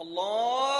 الله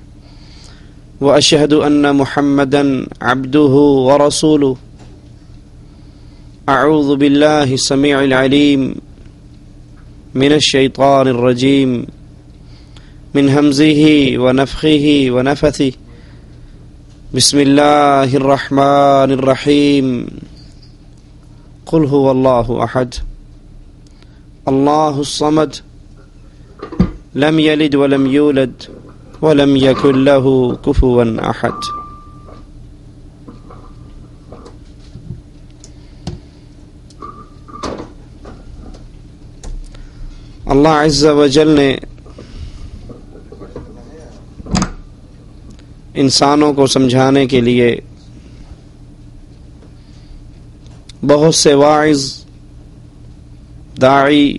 وأشهد أن محمدا عبده ورسوله. أعوذ بالله السميع العليم من الشيطان الرجيم من همزه ونفخه ونفثه. بسم الله الرحمن الرحيم. قل هو الله أحد. الله الصمد. لم يلد ولم يولد. ولم يكن له كفوا أحد. اللہ عز و جل نے انسانوں کو سمجھانے کے لیے بہت سے واعظ، داعی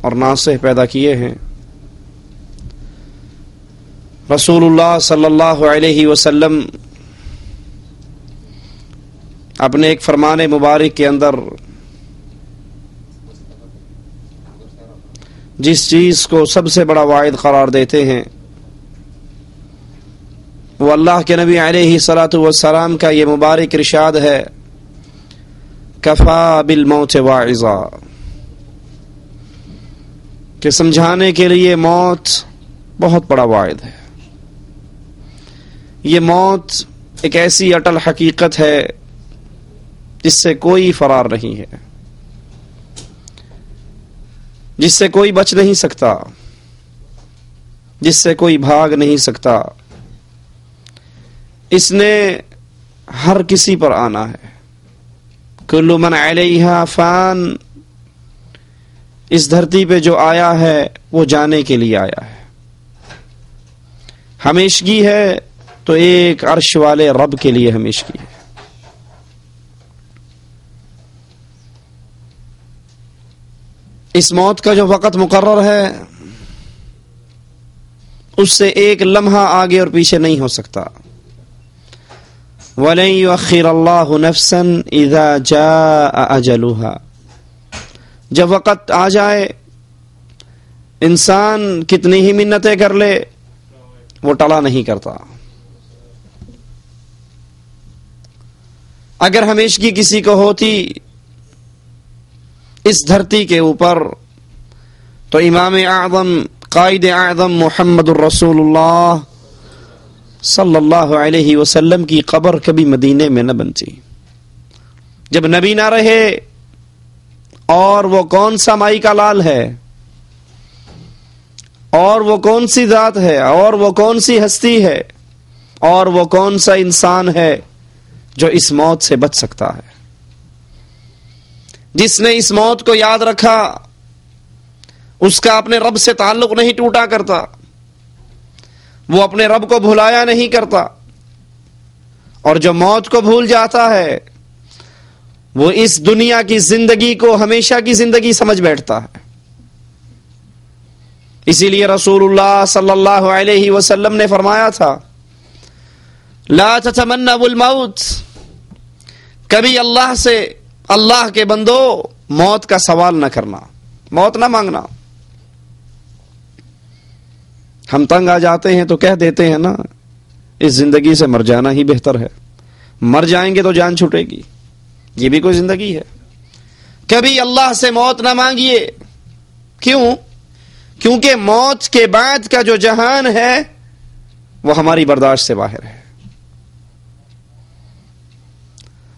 اور ناصح پیدا کیے ہیں۔ رسول اللہ صلی اللہ علیہ وسلم اپنے ایک فرمان مبارک کے اندر جس چیز کو سب سے بڑا واحد قرار دیتے ہیں، وہ اللہ کے نبی علیہ صلاۃ والسلام کا یہ مبارک ارشاد ہے، کفا بالموت واعظا۔ کہ سمجھانے کے لیے موت بہت بڑا واحد ہے۔ یہ موت ایک ایسی اٹل حقیقت ہے جس سے کوئی فرار نہیں ہے، جس سے کوئی بچ نہیں سکتا، جس سے کوئی بھاگ نہیں سکتا۔ اس نے ہر کسی پر آنا ہے۔ کلو من علیہ فان، اس دھرتی پہ جو آیا ہے، وہ جانے کے لیے آیا ہے۔ ہمیشگی ہے تو ایک عرش والے رب کے لیے ہمیشگی ہے اس موت کا جو وقت مقرر ہے، اس سے ایک لمحہ آگے اور پیچھے نہیں ہو سکتا۔ وَلَن يُؤَخِّرَ اللَّهُ نَفْسًا إِذَا جَاءَ أَجَلُهَا۔ جب وقت آ جائے، انسان کتنی ہی منتیں کر لے، وہ ٹلا نہیں کرتا۔ اگر ہمیشگی کسی کو ہوتی اس دھرتی کے اوپر، تو امام اعظم، قائد اعظم محمد الرسول اللہ صلی اللہ علیہ وسلم کی قبر کبھی مدینے میں نہ بنتی۔ جب نبی نہ رہے، اور وہ کون سا مائی کا لال ہے؟ اور وہ کون سی ذات ہے؟ اور وہ کون سی ہستی ہے؟ اور وہ کون سا انسان ہے؟ جو اس موت سے بچ سکتا ہے۔ جس نے اس موت کو یاد رکھا، اس کا اپنے رب سے تعلق نہیں ٹوٹا کرتا۔ وہ اپنے رب کو بھلایا نہیں کرتا۔ اور جو موت کو بھول جاتا ہے، وہ اس دنیا کی زندگی کو ہمیشہ کی زندگی سمجھ بیٹھتا ہے۔ اسی لیے رسول اللہ صلی اللہ علیہ وسلم نے فرمایا تھا، لا تتمنوا الموت۔ کبھی اللہ سے اللہ کے بندو موت کا سوال نہ کرنا، موت نہ مانگنا۔ ہم تنگ آ جاتے ہیں تو کہہ دیتے ہیں نا، اس زندگی سے مر جانا ہی بہتر ہے۔ مر جائیں گے تو جان چھوٹے گی۔ یہ بھی کوئی زندگی ہے۔ کبھی اللہ سے موت نہ مانگیے۔ کیوں؟ کیونکہ موت کے بعد کا جو جہان ہے، وہ ہماری برداشت سے باہر ہے۔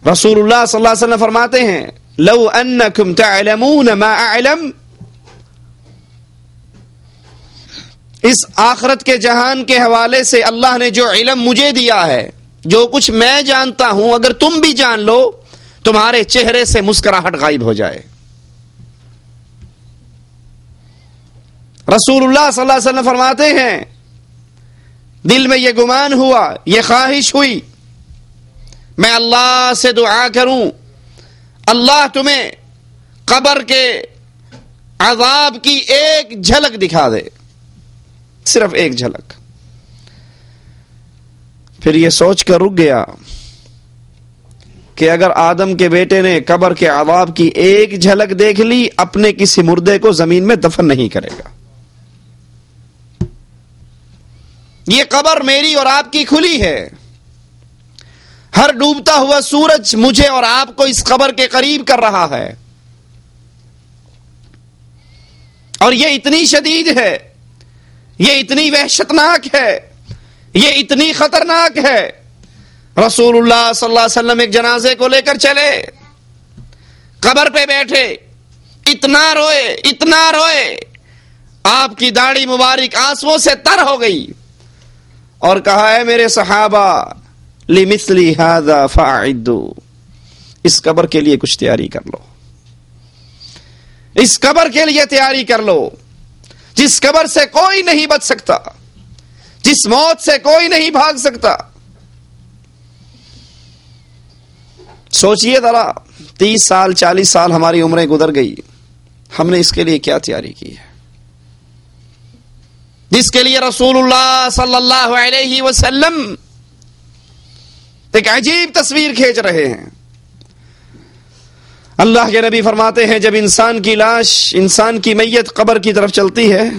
رسول اللہ صلی اللہ علیہ وسلم فرماتے ہیں، لو انکم تعلمون ما اعلم، اس آخرت کے جہان کے حوالے سے اللہ نے جو علم مجھے دیا ہے، جو کچھ میں جانتا ہوں، اگر تم بھی جان لو، تمہارے چہرے سے مسکراہٹ غائب ہو جائے۔ رسول اللہ صلی اللہ علیہ وسلم فرماتے ہیں، دل میں یہ گمان ہوا، یہ خواہش ہوئی میں اللہ سے دعا کروں۔ اللہ تمہیں قبر کے عذاب کی ایک جھلک دکھا دے۔ صرف ایک جھلک۔ پھر یہ سوچ کر رک گیا کہ اگر آدم کے بیٹے نے قبر کے عذاب کی ایک جھلک دیکھ لی، اپنے کسی مردے کو زمین میں دفن نہیں کرے گا۔ یہ قبر میری اور آپ کی کھلی ہے۔ ہر ڈوبتا ہوا سورج مجھے اور آپ کو اس قبر کے قریب کر رہا ہے۔ اور یہ اتنی شدید ہے، یہ اتنی وحشتناک ہے، یہ اتنی خطرناک ہے۔ رسول اللہ صلی اللہ علیہ وسلم ایک جنازے کو لے کر چلے، قبر پہ بیٹھے، اتنا روئے اتنا روئے۔ آپ کی داڑھی مبارک آنسو سے تر ہو گئی۔ اور کہا ہے میرے صحابہ لمثلی هذا فاعدوا اس قبر کے لیے کچھ تیاری کر لو۔ اس قبر کے لیے تیاری کر لو۔ جس قبر سے کوئی نہیں بچ سکتا، جس موت سے کوئی نہیں بھاگ سکتا۔ سوچئے ذرا، تیس سال، چالیس سال ہماری عمریں گزر گئی۔ ہم نے اس کے لیے کیا تیاری کی ہے؟ جس کے لیے رسول اللہ صلی اللہ علیہ وسلم ایک عجیب تصویر کھینچ رہے ہیں۔ اللہ کے نبی فرماتے ہیں، جب انسان کی لاش، انسان کی میت قبر کی طرف چلتی ہے،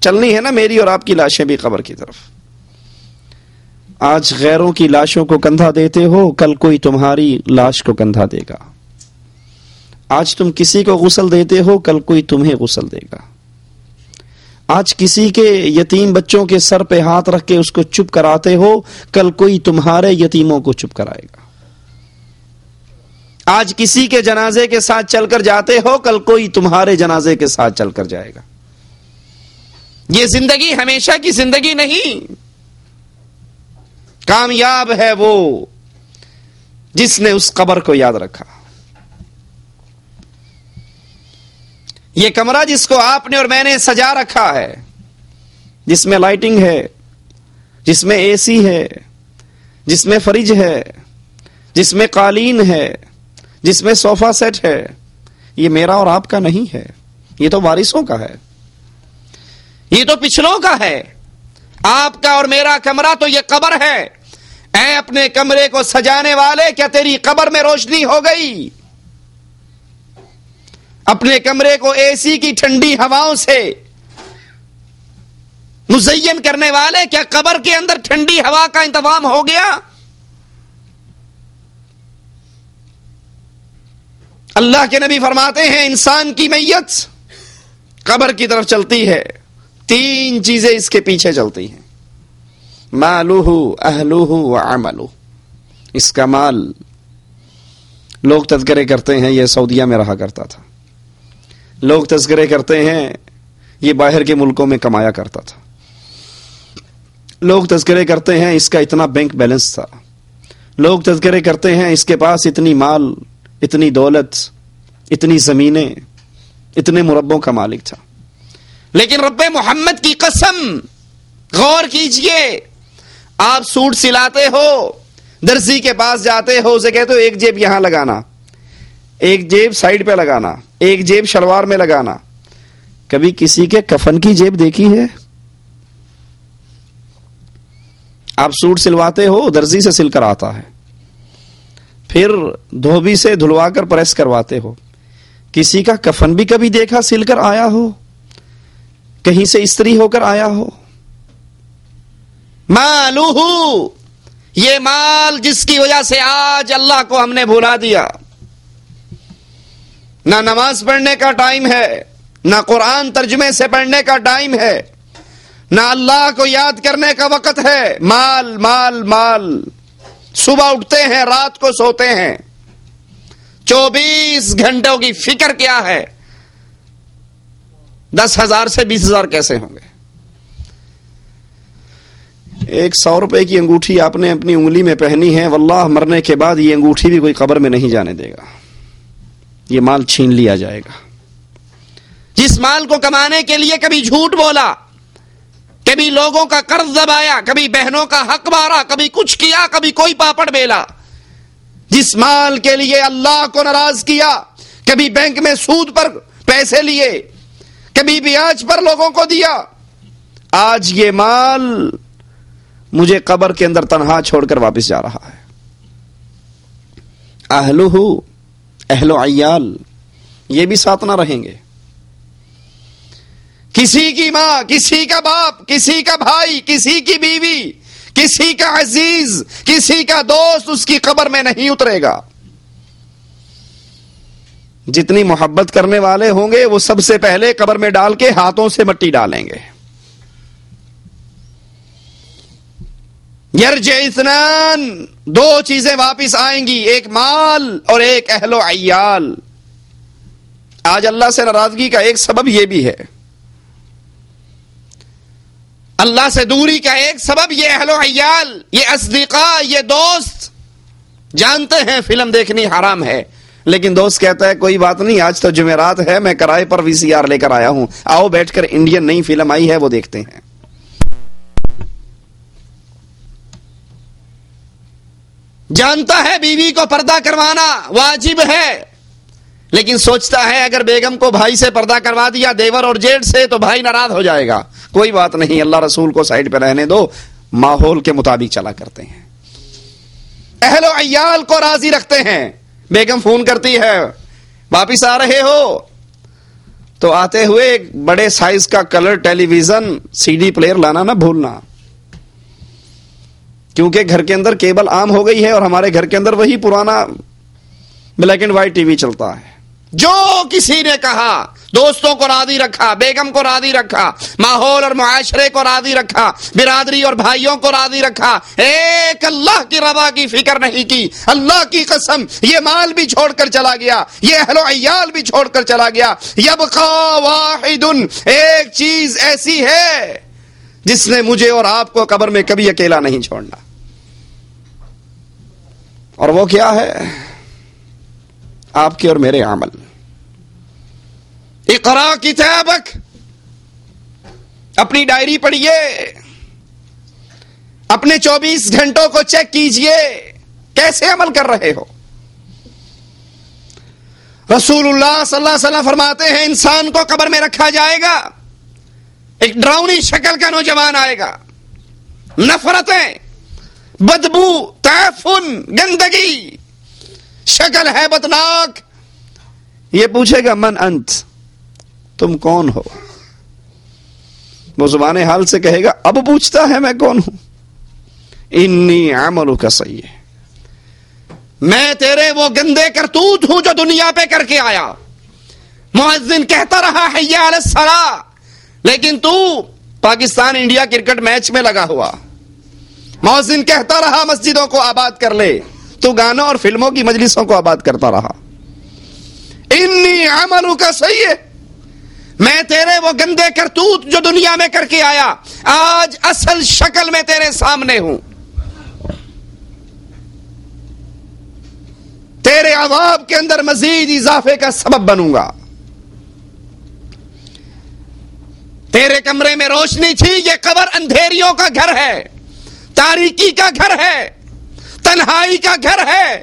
چلنی ہے نا میری اور آپ کی لاشیں بھی قبر کی طرف۔ آج غیروں کی لاشوں کو کندھا دیتے ہو، کل کوئی تمہاری لاش کو کندھا دے گا۔ آج تم کسی کو غسل دیتے ہو، کل کوئی تمہیں غسل دے گا۔ آج کسی کے یتیم بچوں کے سر پہ ہاتھ رکھ کے اس کو چپ کراتے ہو، کل کوئی تمہارے یتیموں کو چپ کرائے گا۔ آج کسی کے جنازے کے ساتھ چل کر جاتے ہو، کل کوئی تمہارے جنازے کے ساتھ چل کر جائے گا۔ یہ زندگی ہمیشہ کی زندگی نہیں۔ کامیاب ہے وہ جس نے اس قبر کو یاد رکھا۔ یہ کمرہ جس کو آپ نے اور میں نے سجا رکھا ہے، جس میں لائٹنگ ہے، جس میں اے سی ہے، جس میں فریج ہے، جس میں قالین ہے، جس میں صوفہ سیٹ ہے، یہ میرا اور آپ کا نہیں ہے۔ یہ تو وارثوں کا ہے۔ یہ تو پچھلوں کا ہے۔ آپ کا اور میرا کمرہ تو یہ قبر ہے۔ اے اپنے کمرے کو سجانے والے، کیا تیری قبر میں روشنی ہو گئی؟ اپنے کمرے کو اے سی کی ٹھنڈی ہواؤں سے مزین کرنے والے، کیا قبر کے اندر ٹھنڈی ہوا کا انتظام ہو گیا؟ اللہ کے نبی فرماتے ہیں، انسان کی میت قبر کی طرف چلتی ہے، تین چیزیں اس کے پیچھے چلتی ہیں۔ مالوہ، اہلوہ عملو اس کا مال لوگ تذکرے کرتے ہیں، یہ سعودیہ میں رہا کرتا تھا۔ لوگ تذکرے کرتے ہیں، یہ باہر کے ملکوں میں کمایا کرتا تھا۔ لوگ تذکرے کرتے ہیں، اس کا اتنا بینک بیلنس تھا۔ لوگ تذکرے کرتے ہیں، اس کے پاس اتنی مال، اتنی دولت، اتنی زمینیں، اتنے مربوں کا مالک تھا۔ لیکن رب محمد کی قسم، غور کیجیے، آپ سوٹ سلاتے ہو، درزی کے پاس جاتے ہو، اسے کہتے ہو، ایک جیب یہاں لگانا، ایک جیب سائڈ پہ لگانا۔ ایک جیب شلوار میں لگانا۔ کبھی کسی کے کفن کی جیب دیکھی ہے؟ آپ سوٹ سلواتے ہو، درزی سے سل کر آتا ہے۔ پھر دھوبی سے دھلوا کر پریس کرواتے ہو۔ کسی کا کفن بھی کبھی دیکھا، سل کر آیا ہو۔ کہیں سے استری ہو کر آیا ہو۔ مالو یہ مال جس کی وجہ سے آج اللہ کو ہم نے بھولا دیا۔ نہ نماز پڑھنے کا ٹائم ہے، نہ قرآن ترجمے سے پڑھنے کا ٹائم ہے، نہ اللہ کو یاد کرنے کا وقت ہے۔ مال مال مال۔ صبح اٹھتے ہیں، رات کو سوتے ہیں۔ چوبیس گھنٹوں کی فکر کیا ہے؟ دس ہزار سے بیس ہزار کیسے ہوں گے؟ ایک سو روپے کی انگوٹھی آپ نے اپنی انگلی میں پہنی ہے، واللہ مرنے کے بعد یہ انگوٹھی بھی کوئی قبر میں نہیں جانے دے گا۔ یہ مال چھین لیا جائے گا۔ جس مال کو کمانے کے لیے کبھی جھوٹ بولا، کبھی لوگوں کا قرض دبایا، کبھی بہنوں کا حق مارا، کبھی کچھ کیا، کبھی کوئی پاپڑ بیلا۔ جس مال کے لیے اللہ کو ناراض کیا، کبھی بینک میں سود پر پیسے لیے، کبھی بیاج پر لوگوں کو دیا۔ آج یہ مال مجھے قبر کے اندر تنہا چھوڑ کر واپس جا رہا ہے۔ اہلو اہل و عیال، یہ بھی ساتھ نہ رہیں گے۔ کسی کی ماں، کسی کا باپ، کسی کا بھائی، کسی کی بیوی، کسی کا عزیز، کسی کا دوست اس کی قبر میں نہیں اترے گا۔ جتنی محبت کرنے والے ہوں گے، وہ سب سے پہلے قبر میں ڈال کے ہاتھوں سے مٹی ڈالیں گے۔ یرج اسنان دو چیزیں واپس آئیں گی، ایک مال اور ایک اہل و عیال۔ آج اللہ سے ناراضگی کا ایک سبب یہ بھی ہے۔ اللہ سے دوری کا ایک سبب یہ اہل و عیال، یہ اصدقاء، یہ دوست۔ جانتے ہیں فلم دیکھنی حرام ہے، لیکن دوست کہتا ہے کوئی بات نہیں، آج تو جمعرات ہے، میں کرائے پر وی سی آر لے کر آیا ہوں۔ آؤ بیٹھ کر انڈین نئی فلم آئی ہے، وہ دیکھتے ہیں۔ جانتا ہے بیوی کو پردہ کروانا، واجب ہے۔ لیکن سوچتا ہے اگر بیگم کو بھائی سے پردہ کروا دیا، دیور اور جیٹ سے، تو بھائی ناراض ہو جائے گا۔ کوئی بات نہیں، اللہ رسول کو سائڈ پہ رہنے دو۔ ماحول کے مطابق چلا کرتے ہیں۔ اہل و عیال کو راضی رکھتے ہیں۔ بیگم فون کرتی ہے، واپس آ رہے ہو۔ تو آتے ہوئے ایک بڑے سائز کا colour television C D player لانا نہ بھولنا۔ کیونکہ گھر کے اندر کیبل عام ہو گئی ہے اور ہمارے گھر کے اندر وہی پرانا black and white T V چلتا ہے۔ جو کسی نے کہا، دوستوں کو راضی رکھا، بیگم کو راضی رکھا، ماحول اور معاشرے کو راضی رکھا، برادری اور بھائیوں کو راضی رکھا، ایک اللہ کی روا کی فکر نہیں کی۔ اللہ کی قسم، یہ مال بھی چھوڑ کر چلا گیا، یہ اہل و عیال بھی چھوڑ کر چلا گیا۔ یبقا واحد ایک چیز ایسی ہے جس نے مجھے اور آپ کو قبر میں کبھی اکیلا نہیں چھوڑنا۔ اور وہ کیا ہے؟ آپ کے اور میرے عمل۔ اقرا کتابک۔ اپنی ڈائری پڑھیے۔ اپنے چوبیس گھنٹوں کو چیک کیجیے کیسے عمل کر رہے ہو؟ رسول اللہ صلی اللہ علیہ وسلم فرماتے ہیں، انسان کو قبر میں رکھا جائے گا۔ ایک ڈراؤنی شکل کا نوجوان آئے گا۔ نفرتیں۔ بدبو تیفن گندگی۔ شکل ہے بدناک۔ یہ پوچھے گا، من انت؟ تم کون ہو؟ وہ زبان حال سے کہے گا، اب پوچھتا ہے میں کون ہوں؟ انی عمل کا صحیح ہے میں تیرے وہ گندے کرتوت ہوں جو دنیا پہ کر کے آیا۔ مؤذن کہتا رہا ہے لیکن تو پاکستان انڈیا کرکٹ میچ میں لگا ہوا۔ مؤذن کہتا رہا مسجدوں کو آباد کر لے۔ تو گانوں اور فلموں کی مجلسوں کو آباد کرتا رہا۔ انی عملوں کا صحیح ہے میں تیرے وہ گندے کرتوت جو دنیا میں کر کے آیا، آج اصل شکل میں تیرے سامنے ہوں۔ تیرے عذاب کے اندر مزید اضافے کا سبب بنوں گا۔ تیرے کمرے میں روشنی تھی، یہ قبر اندھیریوں کا گھر ہے۔ تاریکی کا گھر ہے، تنہائی کا گھر ہے،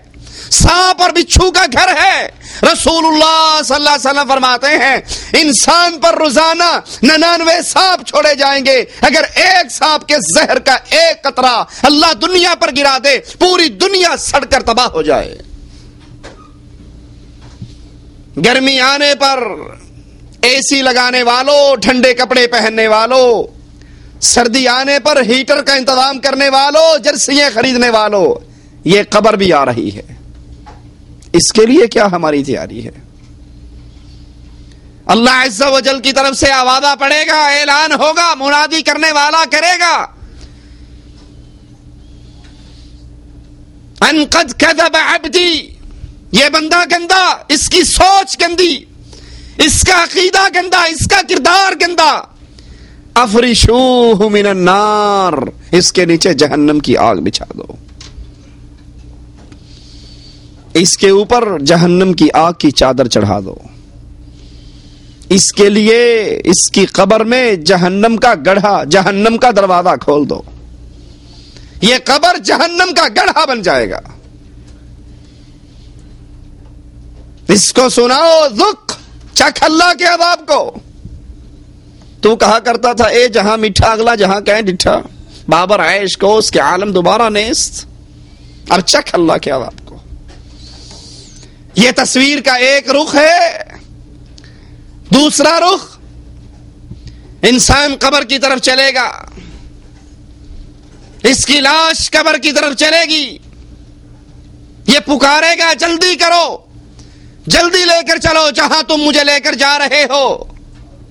سانپ اور بچھو کا گھر ہے۔ رسول اللہ صلی اللہ علیہ وسلم فرماتے ہیں، انسان پر روزانہ ننانوے سانپ چھوڑے جائیں گے۔ اگر ایک سانپ کے زہر کا ایک قطرہ اللہ دنیا پر گرا دے، پوری دنیا سڑ کر تباہ ہو جائے۔ گرمی آنے پر اے سی لگانے والوں ٹھنڈے کپڑے پہننے والوں سردی آنے پر ہیٹر کا انتظام کرنے والوں جرسیاں خریدنے والوں یہ قبر بھی آ رہی ہے۔ اس کے لیے کیا ہماری تیاری ہے؟ اللہ عز و جل کی طرف سے آوادہ پڑے گا، اعلان ہوگا، منادی کرنے والا کرے گا۔ انقد کذب عبدی، یہ بندہ گندا اس کی سوچ گندی، اس کا عقیدہ گندا اس کا کردار گندا افریشوہ من النار۔ اس کے نیچے جہنم کی آگ بچھا دو۔ اس کے اوپر جہنم کی آگ کی چادر چڑھا دو۔ اس کے لیے اس کی قبر میں جہنم کا گڑھا، جہنم کا دروازہ کھول دو۔ یہ قبر جہنم کا گڑھا بن جائے گا۔ اس کو سناؤ دکھ چکھ اللہ کے عذاب کو۔ تو کہا کرتا تھا، اے جہاں میٹھا، اگلا جہاں کہیں ڈٹھا؟ بابر عیش کو اس کے عالم دوبارہ نیست۔ اور چکھ اللہ کے عذاب کو۔ یہ تصویر کا ایک رخ ہے۔ دوسرا رخ، انسان قبر کی طرف چلے گا۔ اس کی لاش قبر کی طرف چلے گی۔ یہ پکارے گا، جلدی کرو۔ جلدی لے کر چلو، جہاں تم مجھے لے کر جا رہے ہو۔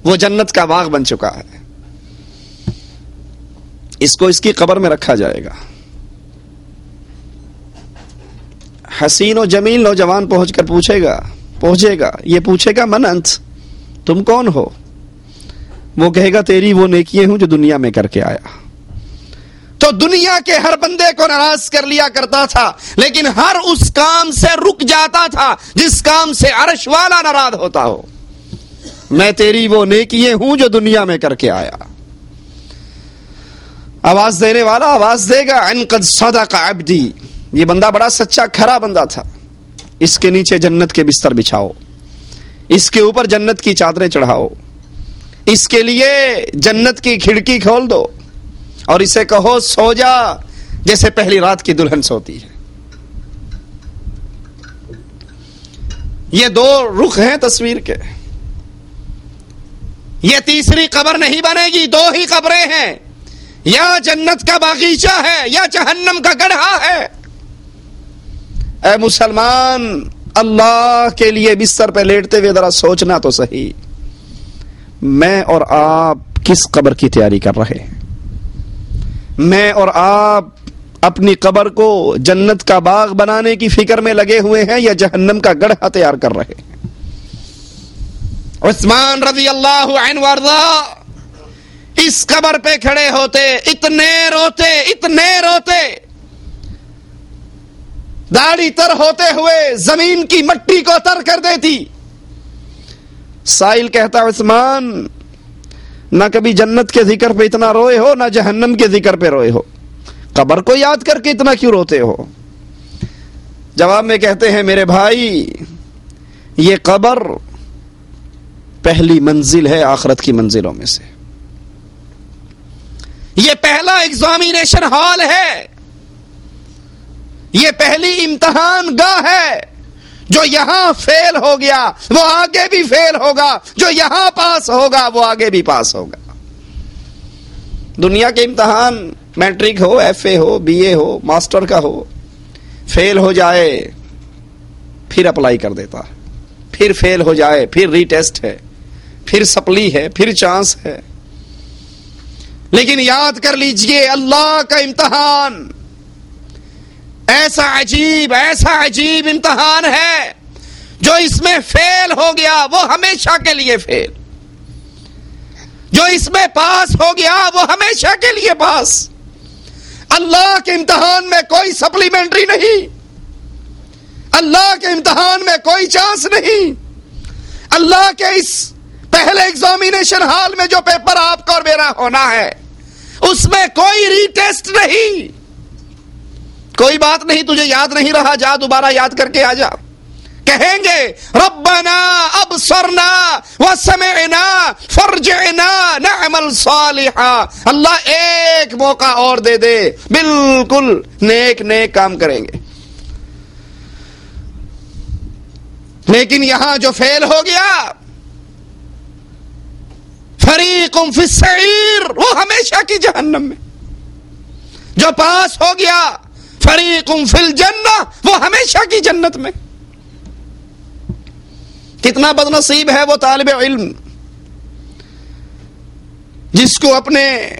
وہ جنت کا باغ بن چکا ہے۔ اس کو اس کی قبر میں رکھا جائے گا۔ حسین و جمیل نوجوان پہنچ کر پوچھے گا پہنچے گا، یہ پوچھے گا من انت تم کون ہو؟ وہ کہے گا، تیری وہ نیکیے ہوں جو دنیا میں کر کے آیا۔ تو دنیا کے ہر بندے کو ناراض کر لیا کرتا تھا، لیکن ہر اس کام سے رک جاتا تھا جس کام سے عرش والا ناراض ہوتا ہو۔ میں تیری وہ نیکیے ہوں جو دنیا میں کر کے آیا۔ آواز دینے والا، آواز دے گا انقد صدق عبدی. یہ بندہ بڑا سچا، کھرا بندہ تھا۔ اس کے نیچے جنت کے بستر بچھاؤ۔ اس کے اوپر جنت کی چادریں چڑھاؤ۔ اس کے لیے جنت کی کھڑکی کھول دو۔ اور اسے کہو، سو جا، جیسے پہلی رات کی دلہن سوتی ہے۔ یہ دو رخ ہیں تصویر کے۔ یہ تیسری قبر نہیں بنے گی، دو ہی قبریں ہیں۔ یا جنت کا باغیچہ ہے، یا جہنم کا گڑھا ہے۔ اے مسلمان، اللہ کے لیے بستر پہ لیٹتے ہوئے ذرا سوچنا تو صحیح۔ میں اور آپ کس قبر کی تیاری کر رہے ہیں؟ میں اور آپ اپنی قبر کو جنت کا باغ بنانے کی فکر میں لگے ہوئے ہیں یا جہنم کا گڑھا تیار کر رہے ہیں؟ عثمان رضی اللہ عنہ وارضا اس قبر پہ کھڑے ہوتے، اتنے روتے اتنے روتے۔ داڑھی تر ہوتے ہوئے زمین کی مٹی کو تر کر دیتی۔ سائل کہتا، عثمان، نہ کبھی جنت کے ذکر پہ اتنا روئے ہو، نہ جہنم کے ذکر پہ روئے ہو۔ قبر کو یاد کر کے اتنا کیوں روتے ہو؟ جواب میں کہتے ہیں، میرے بھائی، یہ قبر پہلی منزل ہے آخرت کی منزلوں میں سے۔ یہ پہلا ایگزامینیشن ہال ہے۔ یہ پہلی امتحان گاہ ہے۔ جو یہاں فیل ہو گیا، وہ آگے بھی فیل ہوگا۔ جو یہاں پاس ہوگا، وہ آگے بھی پاس ہوگا۔ دنیا کے امتحان میٹرک ہو ایف اے ہو بی اے ہو، ماسٹر کا ہو فیل ہو جائے، پھر اپلائی کر دیتا۔ پھر فیل ہو جائے، پھر ری ٹیسٹ ہے۔ پھر سپلی ہے، پھر چانس ہے۔ لیکن یاد کر لیجیے، اللہ کا امتحان۔ ایسا عجیب ایسا عجیب امتحان ہے۔ جو اس میں فیل ہو گیا، وہ ہمیشہ کے لیے فیل۔ جو اس میں پاس ہو گیا، وہ ہمیشہ کے لیے پاس۔ اللہ کے امتحان میں کوئی سپلیمنٹری نہیں۔ اللہ کے امتحان میں کوئی چانس نہیں۔ اللہ کے اس پہلے ایگزامینیشن ہال میں جو پیپر آپ کو اور میرا ہونا ہے، اس میں کوئی ری ٹیسٹ نہیں۔ کوئی بات نہیں، تجھے یاد نہیں رہا، جا دوبارہ یاد کر کے آ جا۔ کہیں گے، ربنا اب سرنا و سمعنا فرجعنا نعمل صالحا۔ اللہ ایک موقع اور دے دے، بالکل نیک نیک کام کریں گے۔ لیکن یہاں جو فیل ہو گیا فریق فی السعیر، وہ ہمیشہ کی جہنم میں۔ جو پاس ہو گیا، فریق فی الجنہ، وہ ہمیشہ کی جنت میں۔ کتنا بد نصیب ہے وہ طالب علم۔ جس کو اپنے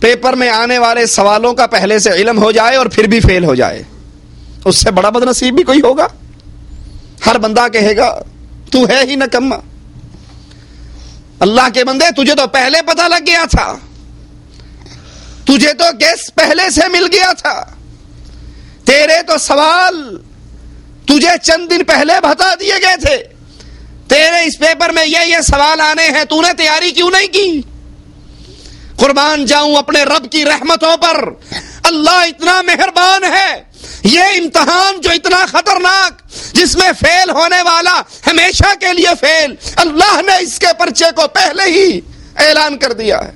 پیپر میں آنے والے سوالوں کا پہلے سے علم ہو جائے اور پھر بھی فیل ہو جائے۔ اس سے بڑا بد نصیب بھی کوئی ہوگا؟ ہر بندہ کہے گا، تو ہے ہی نکما اللہ کے بندے، تجھے تو پہلے پتا لگ گیا تھا۔ تجھے تو گیس پہلے سے مل گیا تھا۔ تیرے تو سوال تجھے چند دن پہلے بتا دیے گئے تھے۔ تیرے اس پیپر میں یہ یہ سوال آنے ہیں، تو نے تیاری کیوں نہیں کی؟ قربان جاؤں اپنے رب کی رحمتوں پر۔ اللہ اتنا مہربان ہے۔ یہ امتحان جو اتنا خطرناک، جس میں فیل ہونے والا ہمیشہ کے لیے فیل، اللہ نے اس کے پرچے کو پہلے ہی اعلان کر دیا ہے۔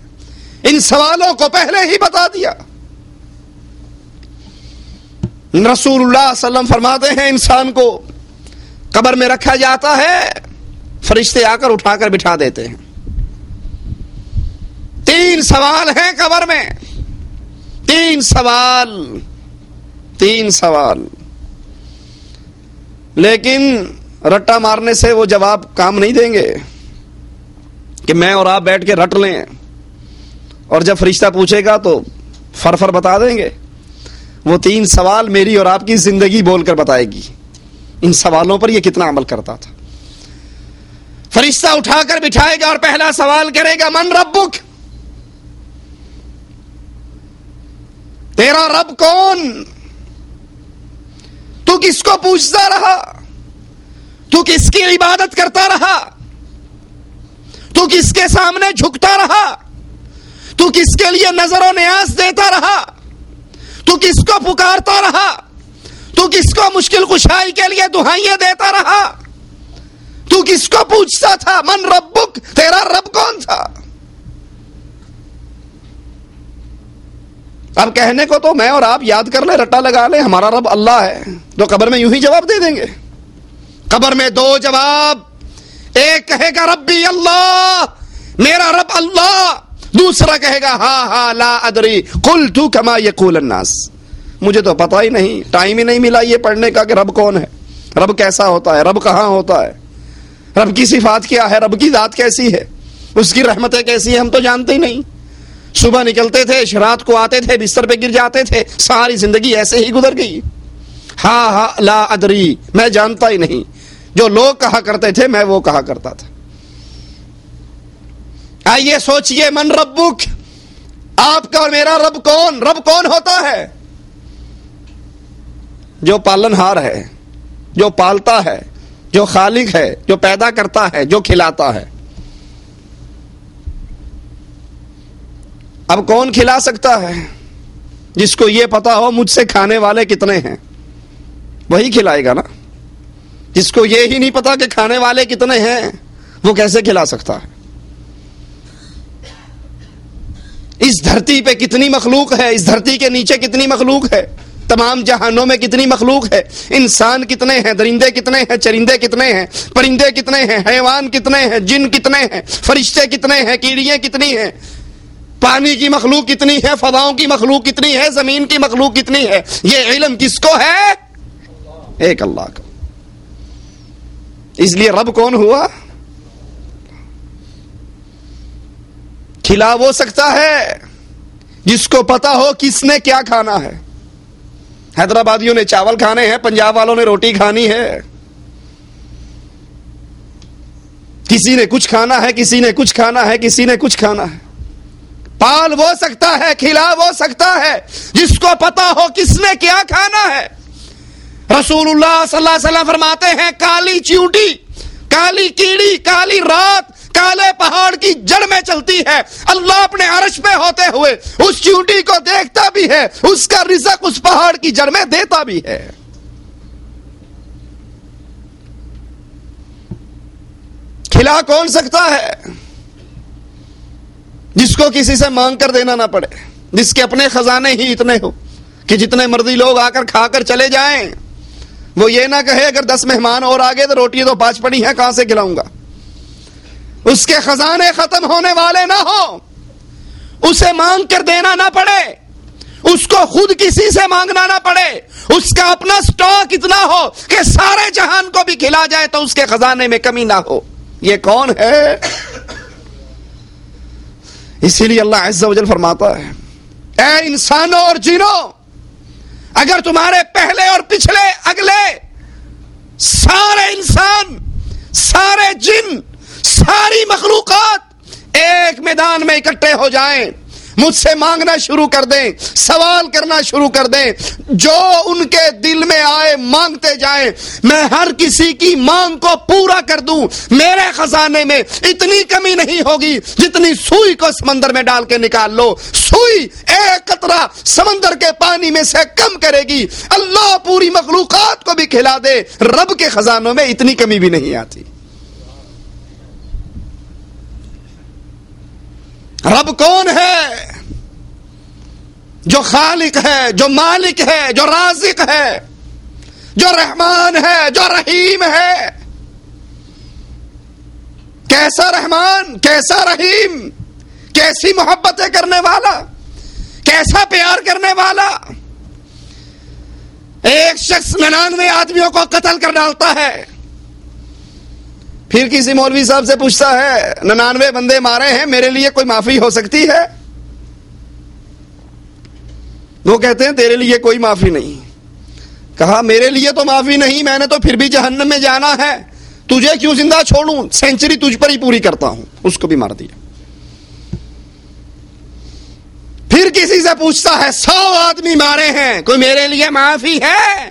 ان سوالوں کو پہلے ہی بتا دیا۔ رسول اللہ صلی اللہ علیہ وسلم فرماتے ہیں، انسان کو قبر میں رکھا جاتا ہے، فرشتے آ کر اٹھا کر بٹھا دیتے ہیں۔ تین سوال ہیں قبر میں۔ تین سوال۔ تین سوال۔ لیکن رٹا مارنے سے وہ جواب کام نہیں دیں گے کہ میں اور آپ بیٹھ کے رٹ لیں۔ اور جب فرشتہ پوچھے گا تو فر فر بتا دیں گے۔ وہ تین سوال میری اور آپ کی زندگی بول کر بتائے گی۔ ان سوالوں پر یہ کتنا عمل کرتا تھا۔ فرشتہ اٹھا کر بٹھائے گا اور پہلا سوال کرے گا، من ربک؟ تیرا رب کون؟ تو کس کو پوچھتا رہا؟ تو کس کی عبادت کرتا رہا؟ تو کس کے سامنے جھکتا رہا؟ تو کس کے لیے نظر و نیاز دیتا رہا؟ تو کس کو پکارتا رہا؟ تو کس کو مشکل کشائی کے لیے دہائیاں دیتا رہا؟ تو کس کو پوچھتا تھا، من ربک، تیرا رب کون تھا؟ اب کہنے کو تو میں اور آپ یاد کر لیں، رٹا لگا لیں، ہمارا رب اللہ ہے۔ تو قبر میں یوں ہی جواب دے دیں گے۔ قبر میں دو جواب۔ ایک کہے گا ربی اللہ، میرا رب اللہ۔ دوسرا کہے گا ہاں ہاں لا ادری۔ کل تو کما یہ الناس۔ مجھے تو پتا ہی نہیں، ٹائم ہی نہیں ملا یہ پڑھنے کا کہ رب کون ہے۔ رب کیسا ہوتا ہے؟ رب کہاں ہوتا ہے؟ رب کی صفات کیا ہے؟ رب کی ذات کیسی ہے؟ اس کی رحمتیں کیسی ہیں؟ ہم تو جانتے ہی نہیں۔ صبح نکلتے تھے شرات کو آتے تھے، بستر پہ گر جاتے تھے، ساری زندگی ایسے ہی گزر گئی۔ ہاں ہاں لا ادری، میں جانتا ہی نہیں۔ جو لوگ کہا کرتے تھے، میں وہ کہا کرتا تھا۔ آئیے، سوچئے من ربک۔ آپ کا اور میرا رب کون؟ رب کون ہوتا ہے؟ جو پالن ہار ہے، جو پالتا ہے، جو خالق ہے، جو پیدا کرتا ہے، جو کھلاتا ہے۔ اب کون کھلا سکتا ہے؟ جس کو یہ پتا ہو، مجھ سے کھانے والے کتنے ہیں۔ وہی کھلائے گا نا۔ جس کو یہ ہی نہیں پتا کہ کھانے والے کتنے ہیں، وہ کیسے کھلا سکتا ہے؟ اس دھرتی پہ کتنی مخلوق ہے، اس دھرتی کے نیچے کتنی مخلوق ہے؟ تمام جہانوں میں کتنی مخلوق ہے؟ انسان کتنے ہیں، درندے کتنے ہیں، چرندے کتنے ہیں، پرندے کتنے ہیں، حیوان کتنے ہیں، جن کتنے ہیں، فرشتے کتنے ہیں، کیڑیاں کتنی ہیں؟ پانی کی مخلوق کتنی ہے، فضاؤں کی مخلوق کتنی ہے، زمین کی مخلوق کتنی ہے؟ یہ علم کس کو ہے؟ ایک اللہ کا۔ اس لیے رب کون ہوا؟ کھلا وہ سکتا ہے جس کو پتا ہو کس نے کیا کھانا ہے۔ حیدرآبادیوں نے چاول کھانے ہیں، پنجاب والوں نے روٹی کھانی ہے۔ کسی نے کچھ کھانا ہے، کسی نے کچھ کھانا ہے، کسی نے کچھ کھانا ہے۔ پال وہ سکتا ہے، کھلا وہ سکتا ہے جس کو پتا ہو کس نے کیا کھانا ہے۔ رسول اللہ صلی اللہ علیہ وسلم فرماتے ہیں، کالی چیوٹی کالی کیڑی، کالی رات، کالے پہاڑ کی جڑ میں چلتی ہے۔ اللہ اپنے عرش پہ ہوتے ہوئے اس چیوٹی کو دیکھتا بھی ہے، اس کا رزق اس پہاڑ کی جڑ میں دیتا بھی ہے۔ کھلا کون سکتا ہے؟ جس کو کسی سے مانگ کر دینا نہ پڑے۔ جس کے اپنے خزانے ہی اتنے ہو کہ جتنے مرضی لوگ آ کر کھا کر چلے جائیں۔ وہ یہ نہ کہے اگر دس مہمان اور آگے تو روٹی تو پانچ پڑی ہیں کہاں سے کھلاؤں گا؟ اس کے خزانے ختم ہونے والے نہ ہو اسے مانگ کر دینا نہ پڑے۔ اس کو خود کسی سے مانگنا نہ پڑے۔ اس کا اپنا سٹاک اتنا ہو کہ سارے جہان کو بھی کھلا جائے تو اس کے خزانے میں کمی نہ ہو۔ یہ کون ہے؟ اسی لیے اللہ عز و جل فرماتا ہے، اے انسانوں اور جنوں اگر تمہارے پہلے اور پچھلے اگلے سارے انسان، سارے جن، ساری مخلوقات ایک میدان میں اکٹھے ہو جائیں مجھ سے مانگنا شروع کر دیں، سوال کرنا شروع کر دیں۔ جو ان کے دل میں آئے، مانگتے جائیں۔ میں ہر کسی کی مانگ کو پورا کر دوں۔ میرے خزانے میں اتنی کمی نہیں ہوگی جتنی سوئی کو سمندر میں ڈال کے نکال لو۔ سوئی ایک قطرہ سمندر کے پانی میں سے کم کرے گی۔ اللہ پوری مخلوقات کو بھی کھلا دے۔ رب کے خزانوں میں اتنی کمی بھی نہیں آتی۔ رب کون ہے جو خالق ہے، جو مالک ہے، جو رازق ہے، جو رحمان ہے، جو رحیم ہے؟ کیسا رحمان، کیسا رحیم؟ کیسی محبتیں کرنے والا؟ کیسا پیار کرنے والا؟ ایک شخص ننانوے آدمیوں کو قتل کر ڈالتا ہے۔ پھر کسی مولوی صاحب سے پوچھتا ہے، ننانوے بندے مارے ہیں، میرے لیے کوئی معافی ہو سکتی ہے؟ وہ کہتے ہیں، تیرے لیے کوئی معافی نہیں۔ کہا، میرے لیے تو معافی نہیں، میں نے تو پھر بھی جہنم میں جانا ہے۔ تجھے کیوں زندہ چھوڑوں؟ سینچری تجھ پر ہی پوری کرتا ہوں۔ اس کو بھی مار دیا۔ پھر کسی سے پوچھتا ہے، سو آدمی مارے ہیں، کوئی میرے لیے معافی ہے؟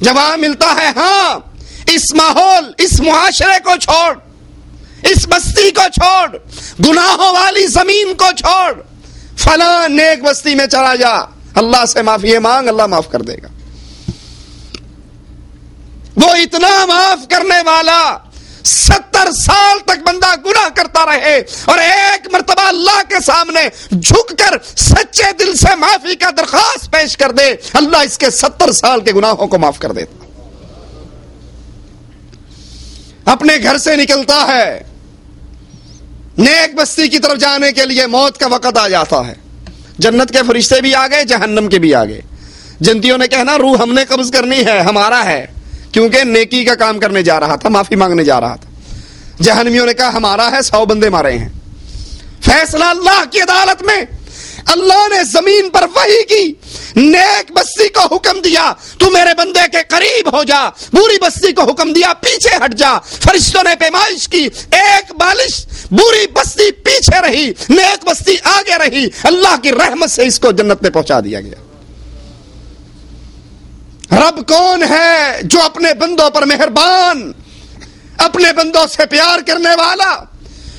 جواب ملتا ہے ہاں۔ اس ماحول، اس معاشرے کو چھوڑ، اس بستی کو چھوڑ، گناہوں والی زمین کو چھوڑ، فلاں نیک بستی میں چلا جا۔ اللہ سے معافی مانگ اللہ معاف کر دے گا۔ وہ اتنا معاف کرنے والا ستر سال تک بندہ گناہ کرتا رہے اور ایک مرتبہ اللہ کے سامنے جھک کر سچے دل سے معافی کا درخواست پیش کر دے، اللہ اس کے ستر سال کے گناہوں کو معاف کر دیتا اپنے گھر سے نکلتا ہے۔ نیک بستی کی طرف جانے کے لیے موت کا وقت آ جاتا ہے۔ جنت کے فرشتے بھی آ گئے جہنم کے بھی آ گئے جنتیوں نے کہنا، روح ہم نے قبض کرنی ہے، ہمارا ہے۔ کیونکہ نیکی کا کام کرنے جا رہا تھا، معافی مانگنے جا رہا تھا۔ جہنمیوں نے کہا، ہمارا ہے، سو بندے مارے ہیں۔ فیصلہ اللہ کی عدالت میں۔ اللہ نے زمین پر وہی کی۔ نیک بستی کو حکم دیا۔ تو میرے بندے کے قریب ہو جا۔ بری بستی کو حکم دیا، پیچھے ہٹ جا۔ فرشتوں نے پیمائش کی۔ ایک بالش بری بستی پیچھے رہی۔ نیک بستی آگے رہی۔ اللہ کی رحمت سے اس کو جنت میں پہنچا دیا گیا۔ رب کون ہے جو اپنے بندوں پر مہربان، اپنے بندوں سے پیار کرنے والا،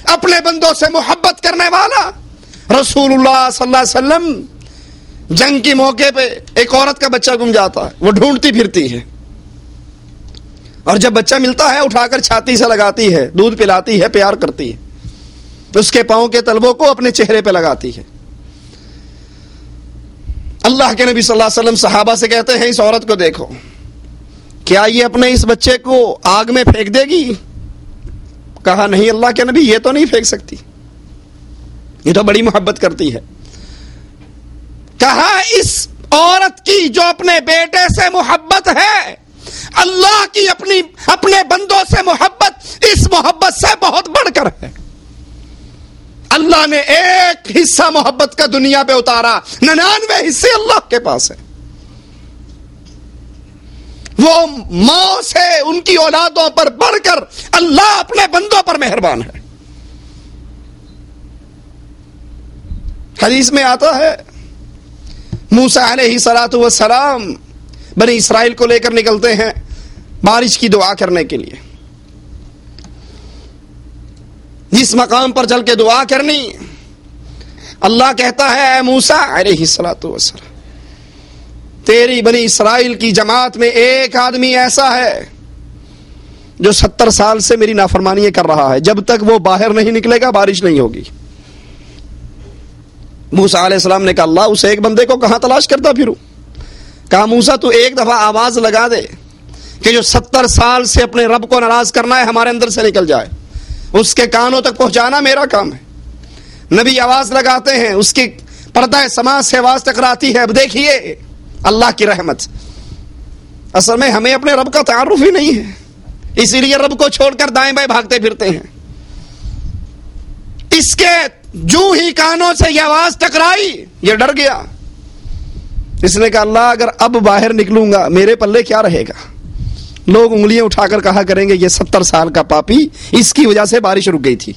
اپنے بندوں سے محبت کرنے والا؟ رسول اللہ صلی اللہ علیہ وسلم جنگ کے موقع پہ ایک عورت کا بچہ گم جاتا ہے، وہ ڈھونڈتی پھرتی ہے۔ اور جب بچہ ملتا ہے، اٹھا کر چھاتی سے لگاتی ہے، دودھ پلاتی ہے، پیار کرتی ہے۔ اس کے پاؤں کے تلبوں کو اپنے چہرے پہ لگاتی ہے۔ اللہ کے نبی صلی اللہ علیہ وسلم صحابہ سے کہتے ہیں، اس عورت کو دیکھو۔ کیا یہ اپنے اس بچے کو آگ میں پھینک دے گی؟ کہا، نہیں، اللہ کے نبی یہ تو نہیں پھینک سکتی۔ یہ تو بڑی محبت کرتی ہے۔ کہا، اس عورت کی جو اپنے بیٹے سے محبت ہے، اللہ کی اپنی، اپنے بندوں سے محبت، اس محبت سے بہت بڑھ کر ہے۔ اللہ نے ایک حصہ محبت کا دنیا پہ اتارا، ننانوے حصے اللہ کے پاس ہے وہ ماں سے ان کی اولادوں پر بڑھ کر اللہ اپنے بندوں پر مہربان ہے۔ حدیث میں آتا ہے۔ موسا علیہ سلاۃ وسلام بنی اسرائیل کو لے کر نکلتے ہیں بارش کی دعا کرنے کے لیے۔ جس مقام پر چل کے دعا کرنی، اللہ کہتا ہے، اے موسا علیہ سلاۃ وسلام تیری بنی اسرائیل کی جماعت میں ایک آدمی ایسا ہے جو ستر سال سے میری نافرمانی کر رہا ہے۔ جب تک وہ باہر نہیں نکلے گا، بارش نہیں ہوگی۔ موسا علیہ السلام نے کہا، اللہ اس ایک بندے کو کہاں تلاش کرتا پھروں کہا موسا تو ایک دفعہ آواز لگا دے کہ جو ستر سال سے اپنے رب کو ناراض کرنا ہے، ہمارے اندر سے نکل جائے۔ اس کے کانوں تک پہنچانا میرا کام ہے۔ نبی آواز لگاتے ہیں، اس کے پردہ سماج سے آواز ٹکراتی ہے۔ اب دیکھیے، اللہ کی رحمت۔ اصل میں ہمیں اپنے رب کا تعارف ہی نہیں ہے۔ اسی لیے رب کو چھوڑ کر دائیں بائیں بھاگتے پھرتے ہیں۔ اس کے جو ہی کانوں سے یہ آواز ٹکرائی، یہ ڈر گیا۔ اس نے کہا، اللہ، اگر اب باہر نکلوں گا، میرے پلے کیا رہے گا؟ لوگ انگلیاں اٹھا کر کہا کریں گے، یہ ستر سال کا پاپی، اس کی وجہ سے بارش رک گئی تھی۔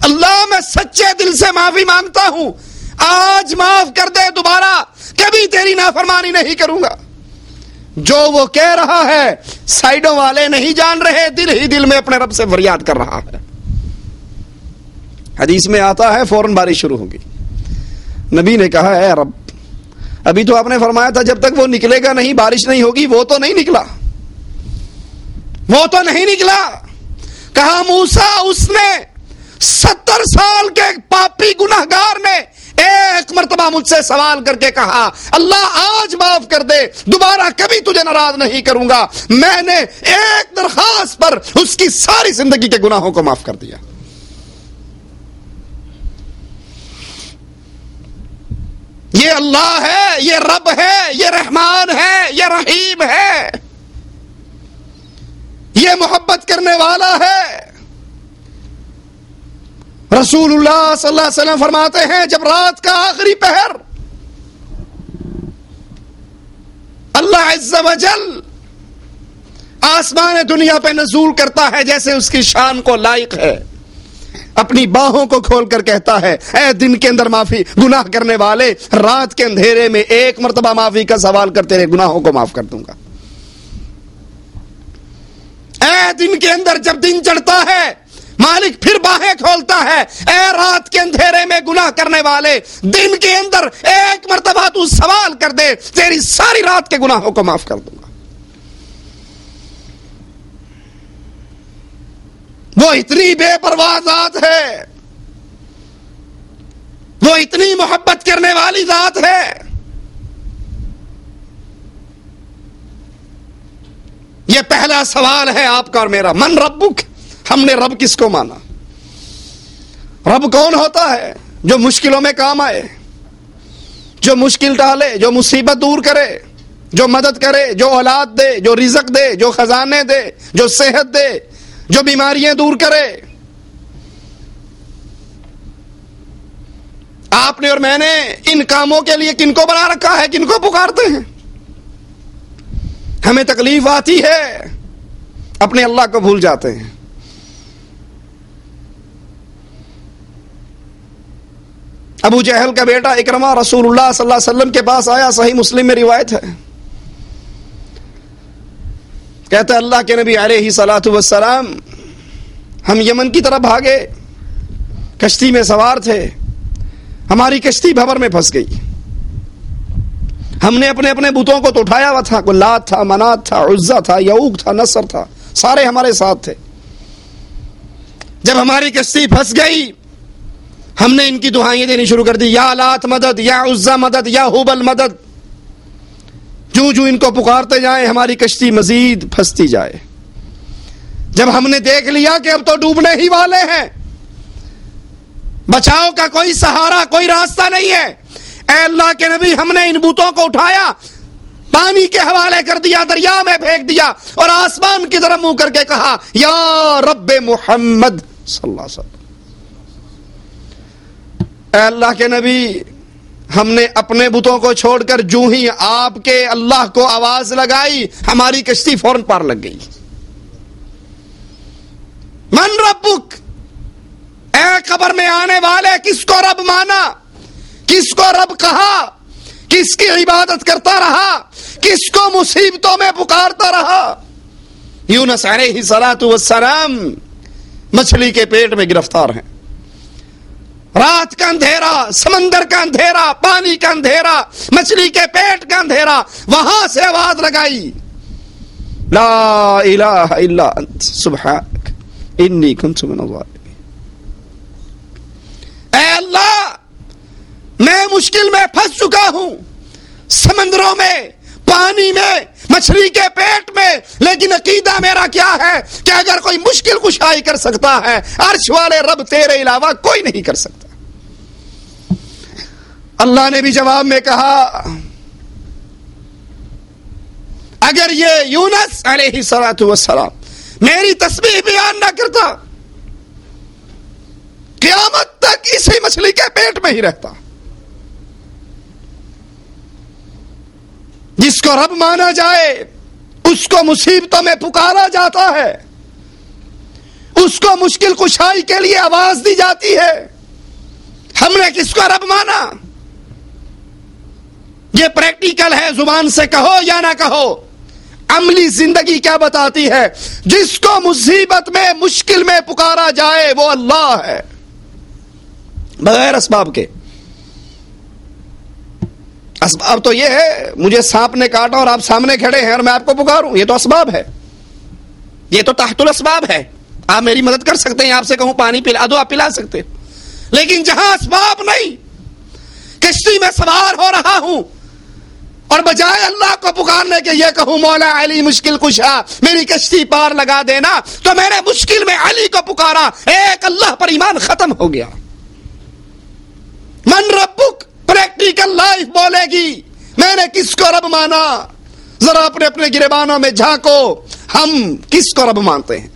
اللہ، میں سچے دل سے معافی مانگتا ہوں۔ آج معاف کر دے دوبارہ، کبھی تیری نافرمانی نہیں کروں گا۔ جو وہ کہہ رہا ہے، سائڈوں والے نہیں جان رہے، دل ہی دل میں اپنے رب سے فریاد کر رہا ہے۔ حدیث میں آتا ہے، فوراً بارش شروع ہوگی۔ نبی نے کہا ہے رب، ابھی تو آپ نے فرمایا تھا، جب تک وہ نکلے گا نہیں، بارش نہیں ہوگی، وہ تو نہیں نکلا۔ وہ تو نہیں نکلا۔ کہا موسا اس نے ستر سال کے پاپی گناہ گار نے ایک مرتبہ مجھ سے سوال کر کے کہا، اللہ آج معاف کر دے، دوبارہ کبھی تجھے ناراض نہیں کروں گا۔ میں نے ایک درخواست پر اس کی ساری زندگی کے گناہوں کو معاف کر دیا۔ یہ اللہ ہے، یہ رب ہے، یہ رحمان ہے، یہ رحیم ہے۔ یہ محبت کرنے والا ہے۔ رسول اللہ صلی اللہ علیہ وسلم فرماتے ہیں، جب رات کا آخری پہر، اللہ عز و جل آسمان دنیا پہ نزول کرتا ہے، جیسے اس کی شان کو لائق ہے۔ اپنی باہوں کو کھول کر کہتا ہے، اے دن کے اندر معافی، گناہ کرنے والے، رات کے اندھیرے میں ایک مرتبہ معافی کا سوال کرتے رہے گناہوں کو معاف کر دوں گا۔ اے دن کے اندر جب دن چڑھتا ہے، مالک پھر باہیں کھولتا ہے، اے رات کے اندھیرے میں گناہ کرنے والے، دن کے اندر ایک مرتبہ تو سوال کر دے، تیری ساری رات کے گناہوں کو معاف کر دوں۔ گا وہ اتنی بے پرواہ ذات ہے۔ وہ اتنی محبت کرنے والی ذات ہے۔ یہ پہلا سوال ہے آپ کا اور میرا۔ من ربک؟ ہم نے رب کس کو مانا؟ رب کون ہوتا ہے جو مشکلوں میں کام آئے؟ جو مشکل ٹالے، جو مصیبت دور کرے، جو مدد کرے، جو اولاد دے، جو رزق دے، جو خزانے دے، جو صحت دے جو بیماریاں دور کرے۔ آپ نے اور میں نے ان کاموں کے لیے کن کو بنا رکھا ہے، کن کو پکارتے ہیں؟ ہمیں تکلیف آتی ہے، اپنے اللہ کو بھول جاتے ہیں۔ ابو جہل کا بیٹا اکرما رسول اللہ صلی اللہ علیہ وسلم کے پاس آیا، صحیح مسلم میں روایت ہے۔ کہتے اللہ کے نبی علیہ سلاۃ وسلام ہم یمن کی طرف بھاگے۔ کشتی میں سوار تھے۔ ہماری کشتی بھور میں پھنس گئی۔ ہم نے اپنے اپنے بتوں کو تو اٹھایا ہوا تھا کوئی لات تھا، منات تھا، عزا تھا یوگ تھا، نصر تھا، سارے ہمارے ساتھ تھے۔ جب ہماری کشتی پھنس گئی، ہم نے ان کی دہائیں دینی شروع کر دی۔ یا لات مدد، یا عزا مدد، یا ہوبل مدد۔ جو جو ان کو پکارتے جائیں، ہماری کشتی مزید پھنستی جائے۔ جب ہم نے دیکھ لیا کہ اب تو ڈوبنے ہی والے ہیں، بچاؤ کا کوئی سہارا، کوئی راستہ نہیں ہے۔ اے اللہ کے نبی، ہم نے ان بوتوں کو اٹھایا، پانی کے حوالے کر دیا، دریا میں پھینک دیا اور آسمان کی طرف منہ کر کے کہا، یا رب محمد صلی اللہ علیہ وسلم۔ اے اللہ کے نبی ہم نے اپنے بتوں کو چھوڑ کر جو ہی آپ کے اللہ کو آواز لگائی، ہماری کشتی فوراً پار لگ گئی۔ من ربک؟ اے قبر میں آنے والے، کس کو رب مانا؟ کس کو رب کہا؟ کس کی عبادت کرتا رہا؟ کس کو مصیبتوں میں پکارتا رہا؟ یونس علیہ سلاۃ والسلام مچھلی کے پیٹ میں گرفتار ہیں۔ رات کا اندھیرا، سمندر کا اندھیرا، پانی کا اندھیرا، مچھلی کے پیٹ کا اندھیرا، وہاں سے آواز لگائی۔ لا الہ الا انت، سبحانک، انی کنت من الظالمین۔ اے اللہ، میں مشکل میں پھنس چکا ہوں۔ سمندروں میں، پانی میں مچھلی کے پیٹ میں، لیکن عقیدہ میرا کیا ہے کہ اگر کوئی مشکل کشائی کر سکتا ہے، عرش والے رب تیرے علاوہ کوئی نہیں کر سکتا۔ اللہ نے بھی جواب میں کہا، اگر یہ یونس علیہ سلاۃ وسلام میری تصویر بیان نہ کرتا، قیامت تک اسی مچھلی کے پیٹ میں ہی رہتا۔ جس کو رب مانا جائے، اس کو مصیبتوں میں پکارا جاتا ہے۔ اس کو مشکل کشائی کے لیے آواز دی جاتی ہے۔ ہم نے کس کو رب مانا؟ یہ پریکٹیکل ہے، زبان سے کہو یا نہ کہو۔ عملی زندگی کیا بتاتی ہے؟ جس کو مصیبت میں، مشکل میں پکارا جائے، وہ اللہ ہے۔ بغیر اسباب کے۔ اسباب تو یہ ہے، مجھے سانپ نے کاٹا اور آپ سامنے کھڑے ہیں اور میں آپ کو پکاروں، یہ تو اسباب ہے۔ یہ تو تحت الاسباب ہے۔ آپ میری مدد کر سکتے ہیں، آپ سے کہوں پانی پلا دو آپ پلا سکتے لیکن جہاں اسباب نہیں، کشتی میں سوار ہو رہا ہوں اور بجائے اللہ کو پکارنے کے یہ کہوں، مولا علی مشکل کشا، میری کشتی پار لگا دینا۔ تو میں نے مشکل میں علی کو پکارا، ایک اللہ پر ایمان ختم ہو گیا۔ من ربک پریکٹیکل لائف بولے گی میں نے کس کو رب مانا ذرا اپنے اپنے گربانوں میں جھانکو ہم کس کو رب مانتے ہیں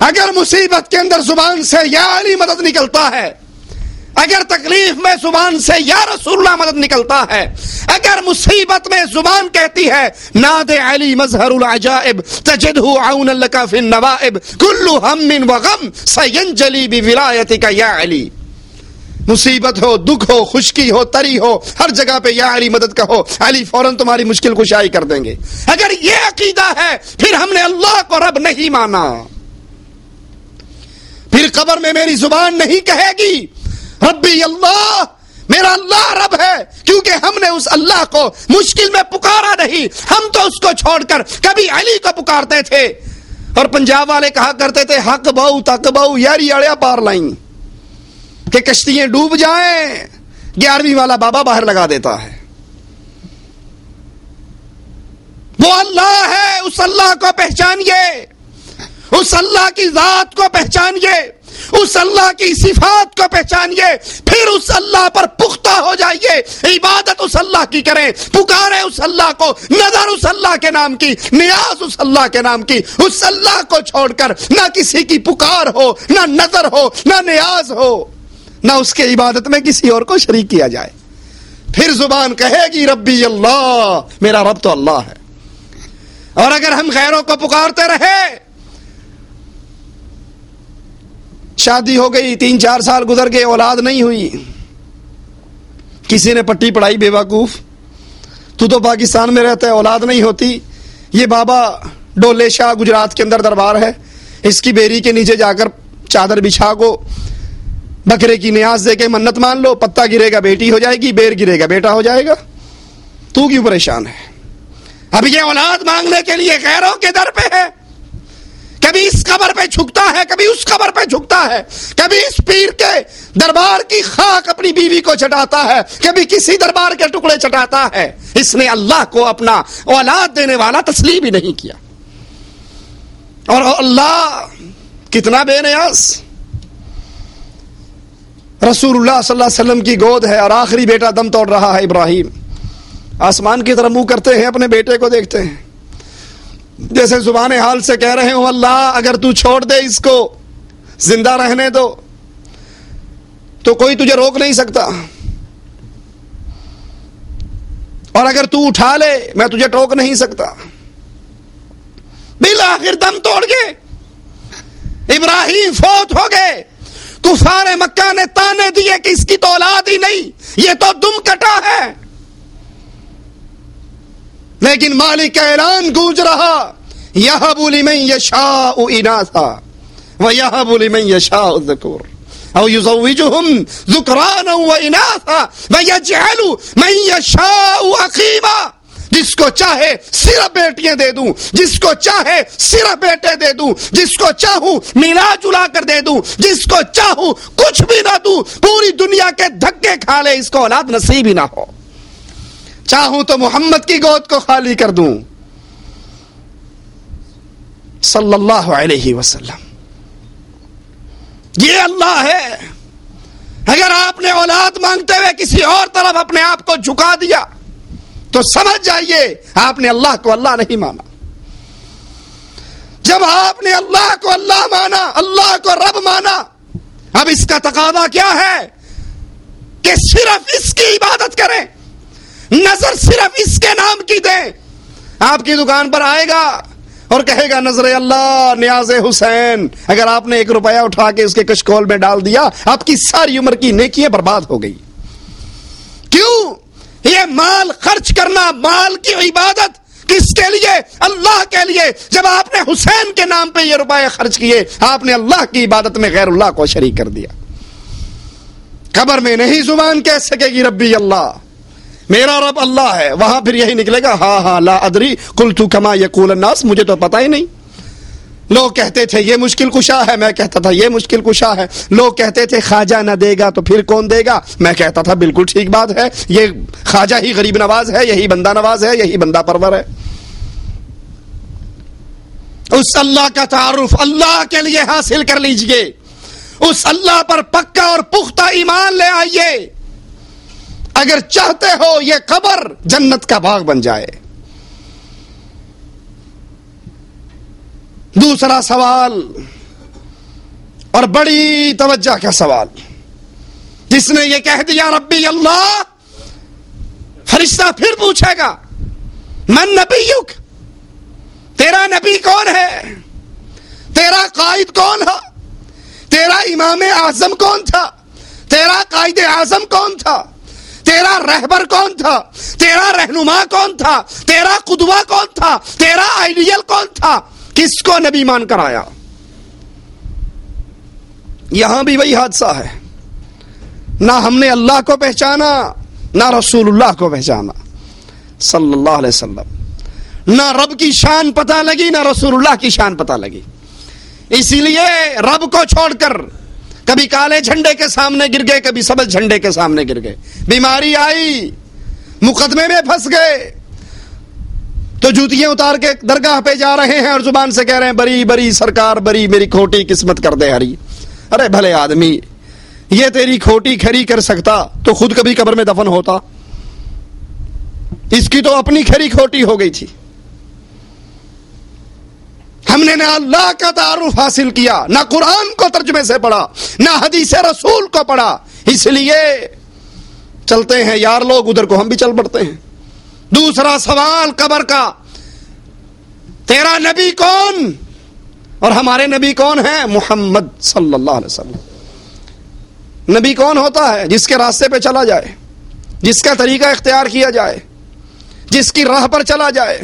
اگر مصیبت کے اندر زبان سے یا علی مدد نکلتا ہے اگر تکلیف میں زبان سے یا رسول اللہ مدد نکلتا ہے اگر مصیبت میں زبان کہتی ہے ناد علی مظہر العجائب تجدہ عون لکا فی النوائب کلو ہم و غم سینجلی بی ولایتک یا علی مصیبت ہو، دکھ ہو، خشکی ہو، تری ہو، ہر جگہ پہ یا علی مدد کہو علی فوراً تمہاری مشکل کشائی کر دیں گے۔ اگر یہ عقیدہ ہے، پھر ہم نے اللہ کو رب نہیں مانا۔ پھر قبر میں میری زبان نہیں کہے گی۔ ربی اللہ، میرا اللہ رب ہے، کیونکہ ہم نے اس اللہ کو مشکل میں پکارا نہیں۔ ہم تو اس کو چھوڑ کر کبھی علی کو پکارتے تھے۔ اور پنجاب والے کہا کرتے تھے، حق بہو تک بہو، یاری اڑیا پار لائیں۔ کہ کشتیاں ڈوب جائیں، گیارہویں والا بابا باہر لگا دیتا ہے۔ وہ اللہ ہے، اس اللہ کو پہچانیے۔ اس اللہ کی ذات کو پہچانیے۔ اس اللہ کی صفات کو پہچانیے۔ پھر اس اللہ پر پختہ ہو جائیے۔ عبادت اس اللہ کی کریں۔ پکارے اس اللہ کو۔ نظر اس اللہ کے نام کی۔ نیاز اس اللہ کے نام کی۔ اس اللہ کو چھوڑ کر نہ کسی کی پکار ہو، نہ نظر ہو، نہ نیاز ہو۔ نہ اس کے عبادت میں کسی اور کو شریک کیا جائے۔ پھر زبان کہے گی، ربی اللہ، میرا رب تو اللہ ہے۔ اور اگر ہم غیروں کو پکارتے رہے، شادی ہو گئی، تین چار سال گزر گئے، اولاد نہیں ہوئی، کسی نے پٹی پڑھائی بے وقوف، تو تو پاکستان میں رہتا ہے، اولاد نہیں ہوتی۔ یہ بابا ڈولے شاہ گجرات کے اندر دربار ہے، اس کی بیری کے نیچے جا کر چادر بچھا کو بکرے کی نیاز دے کے منت مان لو، پتا گرے گا، بیٹی ہو جائے گی، بیر گرے گا، بیٹا ہو جائے گا۔ تو کیوں پریشان ہے؟ اب یہ اولاد مانگنے کے لیے غیروں کے در پہ ہے۔ کبھی اس قبر پہ جھکتا ہے، کبھی اس قبر پہ جھکتا ہے۔ کبھی اس پیر کے دربار کی خاک اپنی بیوی کو چٹاتا ہے۔ کبھی کسی دربار کے ٹکڑے چٹاتا ہے۔ اس نے اللہ کو اپنا اولاد دینے والا تسلیم ہی نہیں کیا۔ اور اللہ، کتنا بے نیاز۔ رسول اللہ صلی اللہ علیہ وسلم کی گود ہے اور آخری بیٹا دم توڑ رہا ہے ابراہیم۔ آسمان کی طرف منہ کرتے ہیں، اپنے بیٹے کو دیکھتے ہیں۔ جیسے زبان حال سے کہہ رہے ہوں، اللہ اگر تو چھوڑ دے اس کو، زندہ رہنے دو، تو کوئی تجھے روک نہیں سکتا۔ اور اگر تو اٹھا لے، میں تجھے ٹوک نہیں سکتا۔ بالآخر دم توڑ گئے ابراہیم فوت ہو گئے۔ کفار مکہ نے تانے دیے کہ اس کی تو اولاد ہی نہیں، یہ تو دم کٹا ہے۔ لیکن مالک کا اعلان گونج رہا یہ بولی میں یشا انا تھا وہ یہ بولی میں یشا ذکور او یزوجہم ذکرانا و اناثا و یجعلو من یشاء عقیما جس کو چاہے صرف بیٹیاں دے دوں، جس کو چاہے صرف بیٹے دے دوں، جس کو چاہوں ملا جلا کر دے دوں، جس کو چاہوں کچھ بھی نہ دوں، پوری دنیا کے دھکے کھا لے، اس کو اولاد نصیب ہی نہ ہو۔ چاہوں تو محمد کی گود کو خالی کر دوں۔ صلی اللہ علیہ وسلم۔ یہ اللہ ہے۔ اگر آپ نے اولاد مانگتے ہوئے کسی اور طرف اپنے آپ کو جھکا دیا تو سمجھ جائیے، آپ نے اللہ کو اللہ نہیں مانا۔ جب آپ نے اللہ کو اللہ مانا، اللہ کو رب مانا، اب اس کا تقاضا کیا ہے؟ کہ صرف اس کی عبادت کریں۔ نظر صرف اس کے نام کی دیں۔ آپ کی دکان پر آئے گا اور کہے گا، نظر اللہ، نیاز حسین، اگر آپ نے ایک روپیہ اٹھا کے اس کے کشکول میں ڈال دیا، آپ کی ساری عمر کی نیکیاں برباد ہو گئی۔ کیوں؟ یہ مال خرچ کرنا، مال کی عبادت کس کے لیے؟ اللہ کے لیے۔ جب آپ نے حسین کے نام پہ یہ روپے خرچ کیے، آپ نے اللہ کی عبادت میں غیر اللہ کو شریک کر دیا۔ قبر میں نہیں، زبان کہہ سکے گی ربی اللہ۔ میرا رب اللہ ہے۔ وہاں پھر یہی نکلے گا۔ ہاں ہاں لا ادری۔ کل تو کما یقول الناس۔ مجھے تو پتا ہی نہیں۔ لوگ کہتے تھے، یہ مشکل کشا ہے۔ میں کہتا تھا، یہ مشکل کشا ہے۔ لوگ کہتے تھے، خواجہ نہ دے گا تو پھر کون دے گا؟ میں کہتا تھا، بالکل ٹھیک بات ہے۔ یہ خواجہ ہی غریب نواز ہے، یہی بندہ نواز ہے، یہی بندہ پرور ہے۔ اس اللہ کا تعارف اللہ کے لیے حاصل کر لیجیے۔ اس اللہ پر پکا اور پختہ ایمان لے آئیے۔ اگر چاہتے ہو یہ قبر جنت کا باغ بن جائے۔ دوسرا سوال اور بڑی توجہ کا سوال۔ جس نے یہ کہہ دیا، ربی اللہ، فرشتہ پھر پوچھے گا، من نبی تیرا نبی کون ہے؟ تیرا قائد کون ہے؟ تیرا امام اعظم کون تھا؟ تیرا قائد اعظم کون تھا؟ تیرا رہبر کون تھا؟ تیرا رہنما کون تھا؟ تیرا قدوہ کون تھا؟ تیرا آئیڈیل کون تھا؟ کس کو نبی مان کر آیا؟ یہاں بھی وہی حادثہ ہے۔ نہ ہم نے اللہ کو پہچانا، نہ رسول اللہ کو پہچانا۔ صلی اللہ علیہ وسلم۔ نہ رب کی شان پتہ لگی، نہ رسول اللہ کی شان پتہ لگی۔ اسی لیے رب کو چھوڑ کر کبھی کالے جھنڈے کے سامنے گر گئے، کبھی سبز جھنڈے کے سامنے گر گئے۔ بیماری آئی، مقدمے میں پھنس گئے۔ تو جوتیاں اتار کے درگاہ پہ جا رہے ہیں اور زبان سے کہہ رہے ہیں، بری بری، سرکار، بری، میری کھوٹی قسمت کر دے ہری۔ ارے بھلے آدمی، یہ تیری کھوٹی کھری کر سکتا تو خود کبھی قبر میں دفن ہوتا۔ اس کی تو اپنی کھری کھوٹی ہو گئی تھی۔ ہم نے نہ اللہ کا تعارف حاصل کیا، نہ قرآن کو ترجمے سے پڑھا، نہ حدیث رسول کو پڑھا۔ اس لیے چلتے ہیں، یار لوگ، ادھر کو ہم بھی چل پڑتے ہیں۔ دوسرا سوال قبر کا۔ تیرا نبی کون؟ اور ہمارے نبی کون ہیں؟ محمد صلی اللہ علیہ وسلم۔ نبی کون ہوتا ہے؟ جس کے راستے پہ چلا جائے۔ جس کا طریقہ اختیار کیا جائے۔ جس کی راہ پر چلا جائے۔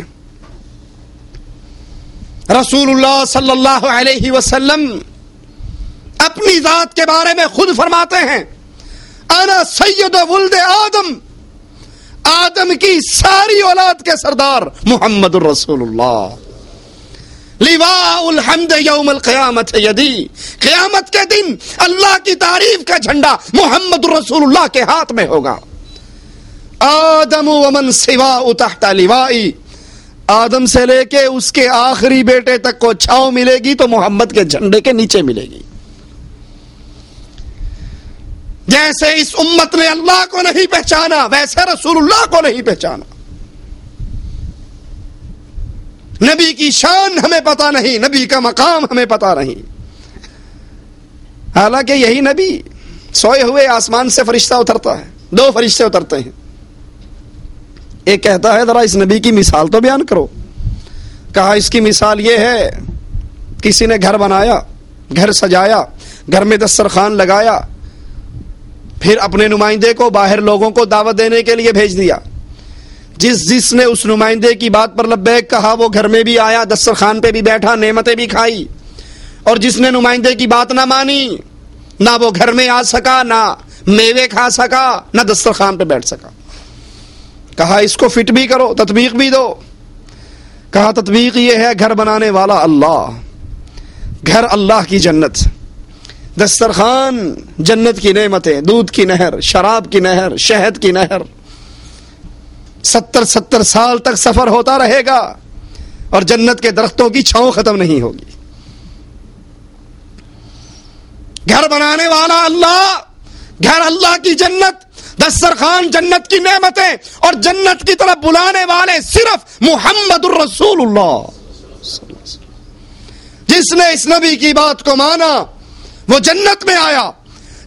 رسول اللہ صلی اللہ علیہ وسلم اپنی ذات کے بارے میں خود فرماتے ہیں۔ انا سید ولد آدم۔ آدم کی ساری اولاد کے سردار محمد الرسول اللہ۔ الحمد یوم القیامت یدی۔ قیامت کے دن اللہ کی تعریف کا جھنڈا محمد الرسول اللہ کے ہاتھ میں ہوگا۔ آدم ومن سوا تحت لوائی۔ آدم سے لے کے اس کے آخری بیٹے تک کو چھاؤ ملے گی تو محمد کے جھنڈے کے نیچے ملے گی۔ جیسے اس امت نے اللہ کو نہیں پہچانا، ویسے رسول اللہ کو نہیں پہچانا۔ نبی کی شان ہمیں پتا نہیں، نبی کا مقام ہمیں پتا نہیں۔ حالانکہ یہی نبی سوئے ہوئے آسمان سے فرشتہ اترتا ہے، دو فرشتے اترتے ہیں۔ ایک کہتا ہے، ذرا اس نبی کی مثال تو بیان کرو۔ کہا، اس کی مثال یہ ہے، کسی نے گھر بنایا، گھر سجایا، گھر میں دسترخوان لگایا پھر اپنے نمائندے کو باہر لوگوں کو دعوت دینے کے لیے بھیج دیا۔ جس جس نے اس نمائندے کی بات پر لبیک کہا، وہ گھر میں بھی آیا، دسترخوان پہ بھی بیٹھا، نعمتیں بھی کھائی۔ اور جس نے نمائندے کی بات نہ مانی، نہ وہ گھر میں آ سکا، نہ میوے کھا سکا، نہ دسترخوان پہ بیٹھ سکا۔ کہا، اس کو فٹ بھی کرو، تطبیق بھی دو۔ کہا، تطبیق یہ ہے، گھر بنانے والا اللہ۔ گھر اللہ کی جنت۔ دسترخوان جنت کی نعمتیں، دودھ کی نہر، شراب کی نہر، شہد کی نہر۔ ستر ستر سال تک سفر ہوتا رہے گا اور جنت کے درختوں کی چھاؤں ختم نہیں ہوگی۔ گھر بنانے والا اللہ، گھر اللہ کی جنت، دسترخوان جنت کی نعمتیں اور جنت کی طرف بلانے والے صرف محمد الرسول اللہ۔ جس نے اس نبی کی بات کو مانا وہ جنت میں آیا،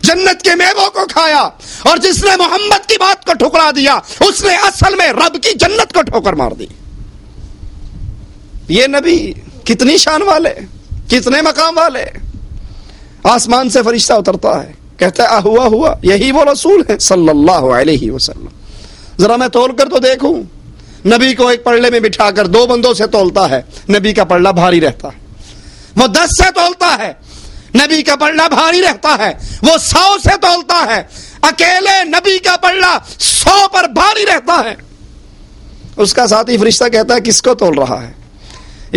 جنت کے میووں کو کھایا اور جس نے محمد کی بات کو ٹھکرا دیا، اس نے اصل میں رب کی جنت کو ٹھوکر مار دی۔ یہ نبی کتنی شان والے، کتنے مقام والے۔ آسمان سے فرشتہ اترتا ہے، کہتا ہے ہوا ہوا، یہی وہ رسول ہے صلی اللہ علیہ وسلم۔ ذرا میں تول کر تو دیکھوں۔ نبی کو ایک پڑلے میں بٹھا کر دو بندوں سے تولتا ہے، نبی کا پڑلا بھاری رہتا ہے۔ وہ دس سے تولتا ہے۔ نبی کا پڑلا بھاری رہتا ہے، وہ سو سے تولتا ہے۔ اکیلے نبی کا پڑلا سو پر بھاری رہتا ہے۔ اس کا ساتھی فرشتہ کہتا ہے، کس کو تول رہا ہے؟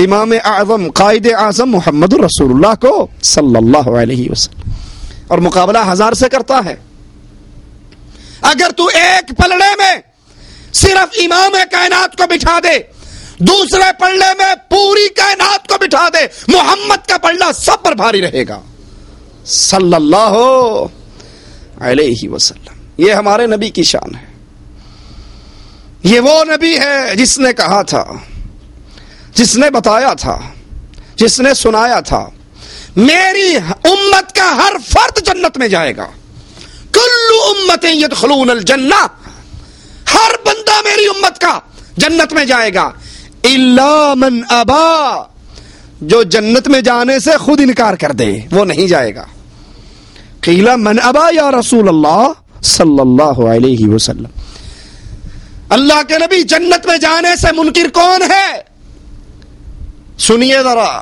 امام اعظم، قائد اعظم محمد الرسول اللہ کو صلی اللہ علیہ وسلم۔ اور مقابلہ ہزار سے کرتا ہے۔ اگر تو ایک پلڑے میں صرف امام کائنات کو بٹھا دے دوسرے پلڑے میں پوری کائنات کو بٹھا دے، محمد کا پلڑا سب پر بھاری رہے گا۔ صلی اللہ علیہ وسلم۔ یہ ہمارے نبی کی شان ہے۔ یہ وہ نبی ہے جس نے کہا تھا، جس نے بتایا تھا، جس نے سنایا تھا، میری امت کا ہر فرد جنت میں جائے گا۔ کلو امت یدخلون الجنہ۔ ہر بندہ میری امت کا جنت میں جائے گا۔ الا من ابا۔ جو جنت میں جانے سے خود انکار کر دے، وہ نہیں جائے گا۔ قیلا من ابا یا رسول اللہ صلی اللہ علیہ وسلم۔ اللہ کے نبی جنت میں جانے سے منکر کون ہے؟ سنیے ذرا۔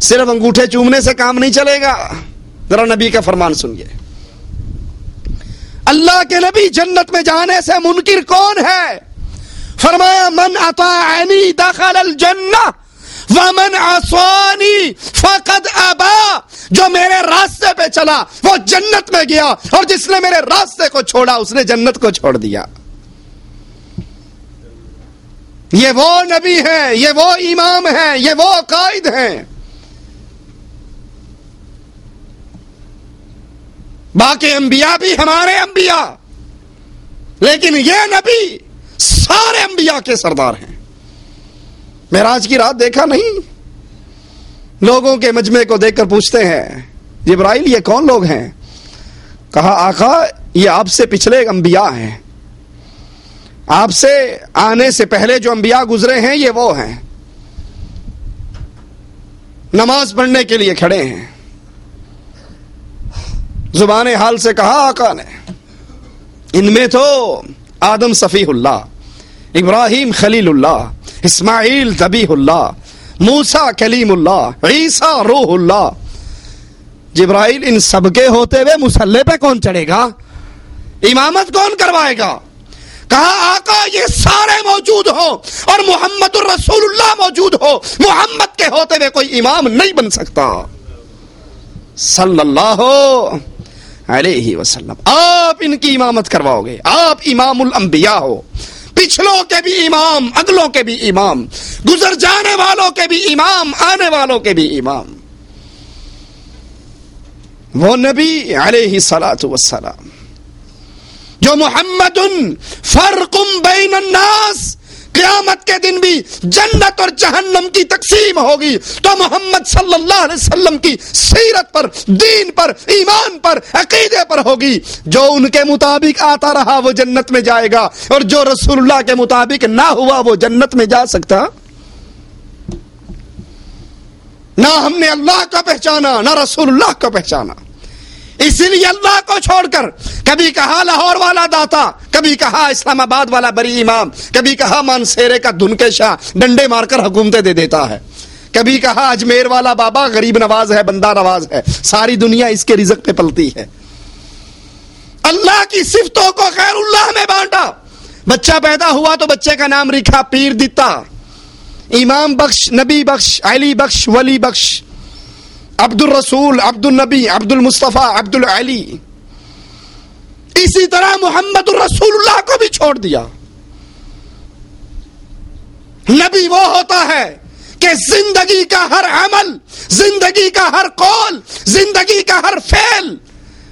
صرف انگوٹھے چومنے سے کام نہیں چلے گا۔ ذرا نبی کا فرمان سنیے۔ اللہ کے نبی جنت میں جانے سے منکر کون ہے؟ فرمایا، من اطاعنی دخل الجنہ ومن عصانی فقد ابا. جو میرے راستے پہ چلا، وہ جنت میں گیا اور جس نے میرے راستے کو چھوڑا، اس نے جنت کو چھوڑ دیا۔ یہ وہ نبی ہیں، یہ وہ امام ہیں، یہ وہ قائد ہیں۔ باقی انبیاء بھی ہمارے انبیاء، لیکن یہ نبی سارے انبیاء کے سردار ہیں۔ مہراج کی رات دیکھا نہیں۔ لوگوں کے مجمع کو دیکھ کر پوچھتے ہیں، جبرائیل یہ کون لوگ ہیں؟ کہا، آقا، یہ آپ سے پچھلے انبیاء ہیں۔ آپ سے آنے سے پہلے جو انبیاء گزرے ہیں، یہ وہ ہیں۔ نماز پڑھنے کے لیے کھڑے ہیں۔ زبان حال سے کہا، آقا نے، ان میں تو آدم صفیح اللہ، ابراہیم خلیل اللہ، اسماعیل طبیح اللہ موسا کلیم اللہ، عیسیٰ روح اللہ۔ جبرائیل ان سب کے ہوتے ہوئے مسلح پہ کون چڑھے گا؟ امامت کون کروائے گا؟ کہا، آقا، یہ سارے موجود ہو اور محمد الرسول اللہ موجود ہو۔ محمد کے ہوتے ہوئے کوئی امام نہیں بن سکتا۔ صلی اللہ ہو علیہ وسلم۔ آپ ان کی امامت کرواؤ گے۔ آپ امام الانبیاء ہو۔ پچھلوں کے بھی امام، اگلوں کے بھی امام۔ گزر جانے والوں کے بھی امام، آنے والوں کے بھی امام۔ وہ نبی علیہ سلاۃ وسلام جو محمد فرقم بین الناس قیامت کے دن بھی جنت اور جہنم کی تقسیم ہوگی تو محمد صلی اللہ علیہ وسلم کی سیرت پر، دین پر، ایمان پر، عقیدے پر ہوگی۔ جو ان کے مطابق آتا رہا وہ جنت میں جائے گا، اور جو رسول اللہ کے مطابق نہ ہوا وہ جنت میں جا سکتا۔ نہ ہم نے اللہ کا پہچانا، نہ رسول اللہ کا پہچانا۔ اسی لیے اللہ کو چھوڑ کر کبھی کہا لاہور والا داتا، کبھی کہا اسلام آباد والا بری امام، کبھی کہا مانسیرے کا دھن کے شاہ ڈنڈے مار کر حکومتیں دے دیتا ہے۔ کبھی کہا اجمیر والا بابا غریب نواز ہے، بندہ نواز ہے، ساری دنیا اس کے رزق پہ پلتی ہے۔ اللہ کی صفتوں کو خیر اللہ میں بانٹا۔ بچہ پیدا ہوا تو بچے کا نام رکھا، پیر دیتا۔ امام بخش، نبی بخش، علی بخش، ولی بخش۔ عبد الرسول عبد النبی عبد المصطفیٰ عبد العلی اسی طرح محمد الرسول اللہ کو بھی چھوڑ دیا۔ نبی وہ ہوتا ہے کہ زندگی کا ہر عمل، زندگی کا ہر قول، زندگی کا ہر فعل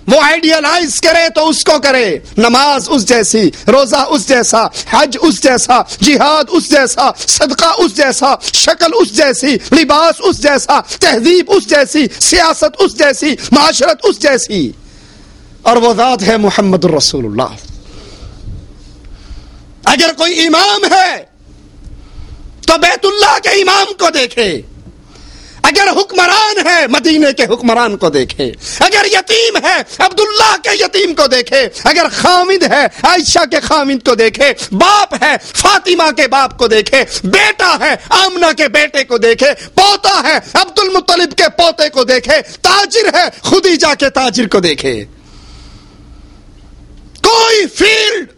وہ آئیڈیالائز کرے تو اس کو کرے۔ نماز اس جیسی، روزہ اس جیسا، حج اس جیسا، جہاد اس جیسا، صدقہ اس جیسا، شکل اس جیسی، لباس اس جیسا، تہذیب اس جیسی، سیاست اس جیسی، معاشرت اس جیسی۔ اور وہ ذات ہے محمد الرسول اللہ۔ اگر کوئی امام ہے تو بیت اللہ کے امام کو دیکھے۔ اگر حکمران ہے مدینے کے حکمران کو دیکھے اگر یتیم ہے، عبداللہ کے یتیم کو دیکھے اگر خامد ہے، عائشہ کے خامد کو دیکھے باپ ہے، فاطمہ کے باپ کو دیکھے بیٹا ہے، آمنہ کے بیٹے کو دیکھے پوتا ہے عبد المطلب کے پوتے کو دیکھے تاجر ہے، خدیجہ کے تاجر کو دیکھے کوئی فیلڈ،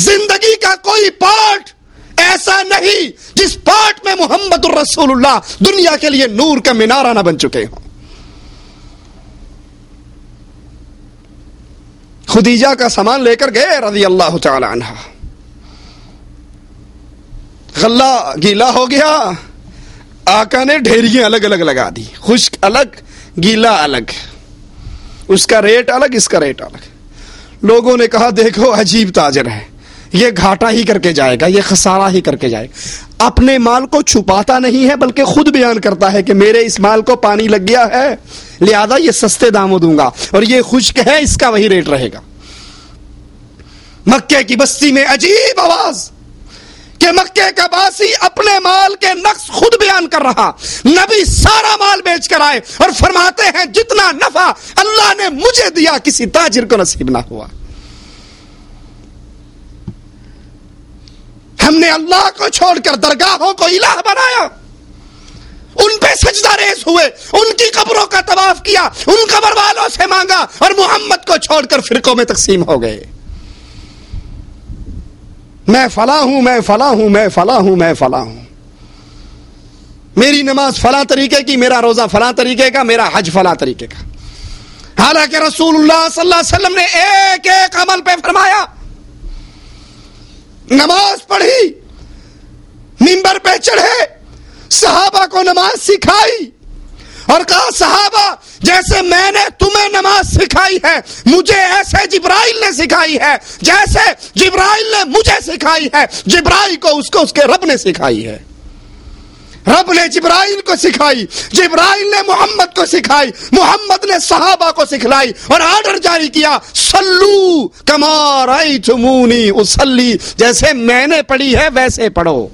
زندگی کا کوئی پارٹ ایسا نہیں جس پارٹ میں محمد الرسول اللہ دنیا کے لیے نور کا مینارہ نہ بن چکے ہوں۔ خدیجہ کا سامان لے کر گئے رضی اللہ تعالی عنہ۔ غلہ گیلا ہو گیا۔ آقا نے ڈھیریاں الگ الگ لگا دی۔ خشک الگ، گیلا الگ۔ اس کا ریٹ الگ، اس کا ریٹ الگ۔ لوگوں نے کہا، دیکھو، عجیب تاجر ہے۔ یہ گھاٹا ہی کر کے جائے گا، یہ خسارہ ہی کر کے جائے گا۔ اپنے مال کو چھپاتا نہیں ہے، بلکہ خود بیان کرتا ہے کہ میرے اس مال کو پانی لگ گیا ہے، لہذا یہ سستے داموں دوں گا۔ اور یہ خشک ہے، اس کا وہی ریٹ رہے گا۔ مکے کی بستی میں عجیب آواز کہ مکے کا باسی اپنے مال کے نقص خود بیان کر رہا۔ نبی سارا مال بیچ کر آئے اور فرماتے ہیں، جتنا نفع اللہ نے مجھے دیا، کسی تاجر کو نصیب نہ ہوا۔ ہم نے اللہ کو چھوڑ کر درگاہوں کو الہ بنایا۔ ان پہ سجدہ ریس ہوئے، ان کی قبروں کا طواف کیا، ان قبر والوں سے مانگا اور محمد کو چھوڑ کر فرقوں میں تقسیم ہو گئے۔ میں فلاں ہوں، میں فلاں ہوں، میں فلاں ہوں، میں فلاں ہوں۔ میری نماز فلاں طریقے کی، میرا روزہ فلاں طریقے کا، میرا حج فلاں طریقے کا۔ حالانکہ رسول اللہ صلی اللہ علیہ وسلم نے ایک ایک عمل پہ فرمایا۔ نماز پڑھی ممبر پہ چڑھے، صحابہ کو نماز سکھائی۔ اور کہا، صحابہ، جیسے میں نے تمہیں نماز سکھائی ہے، مجھے ایسے جبرائیل نے سکھائی ہے، جیسے جبرائیل نے مجھے سکھائی ہے، جبرائیل کو اس کو اس کے رب نے سکھائی ہے۔ رب نے جبرائیل کو سکھائی، جبرائیل نے محمد کو سکھائی، محمد نے صحابہ کو سکھلائی اور آرڈر جاری کیا سلو کمار اسلی جیسے میں نے پڑھی ہے ویسے پڑھو۔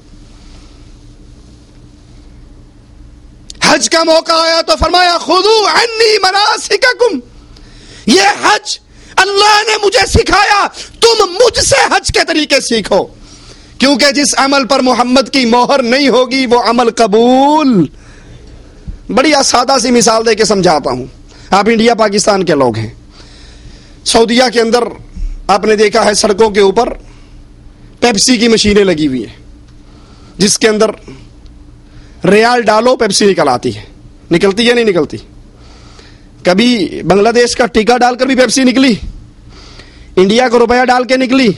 حج کا موقع آیا تو فرمایا خودو عنی مناسککم۔ یہ حج اللہ نے مجھے سکھایا، تم مجھ سے حج کے طریقے سیکھو۔ کیونکہ جس عمل پر محمد کی موہر نہیں ہوگی، وہ عمل قبول۔ بڑی سادہ سی مثال دے کے سمجھاتا ہوں۔ آپ انڈیا، پاکستان کے لوگ ہیں۔ سعودیہ کے اندر آپ نے دیکھا ہے سڑکوں کے اوپر پیپسی کی مشینیں لگی ہوئی ہیں۔ جس کے اندر ریال ڈالو پیپسی نکل آتی ہے۔ نکلتی یا نہیں نکلتی؟ کبھی بنگلہ دیش کا ٹیکا ڈال کر بھی پیپسی نکلی۔ انڈیا کا روپیہ ڈال کے نکلی۔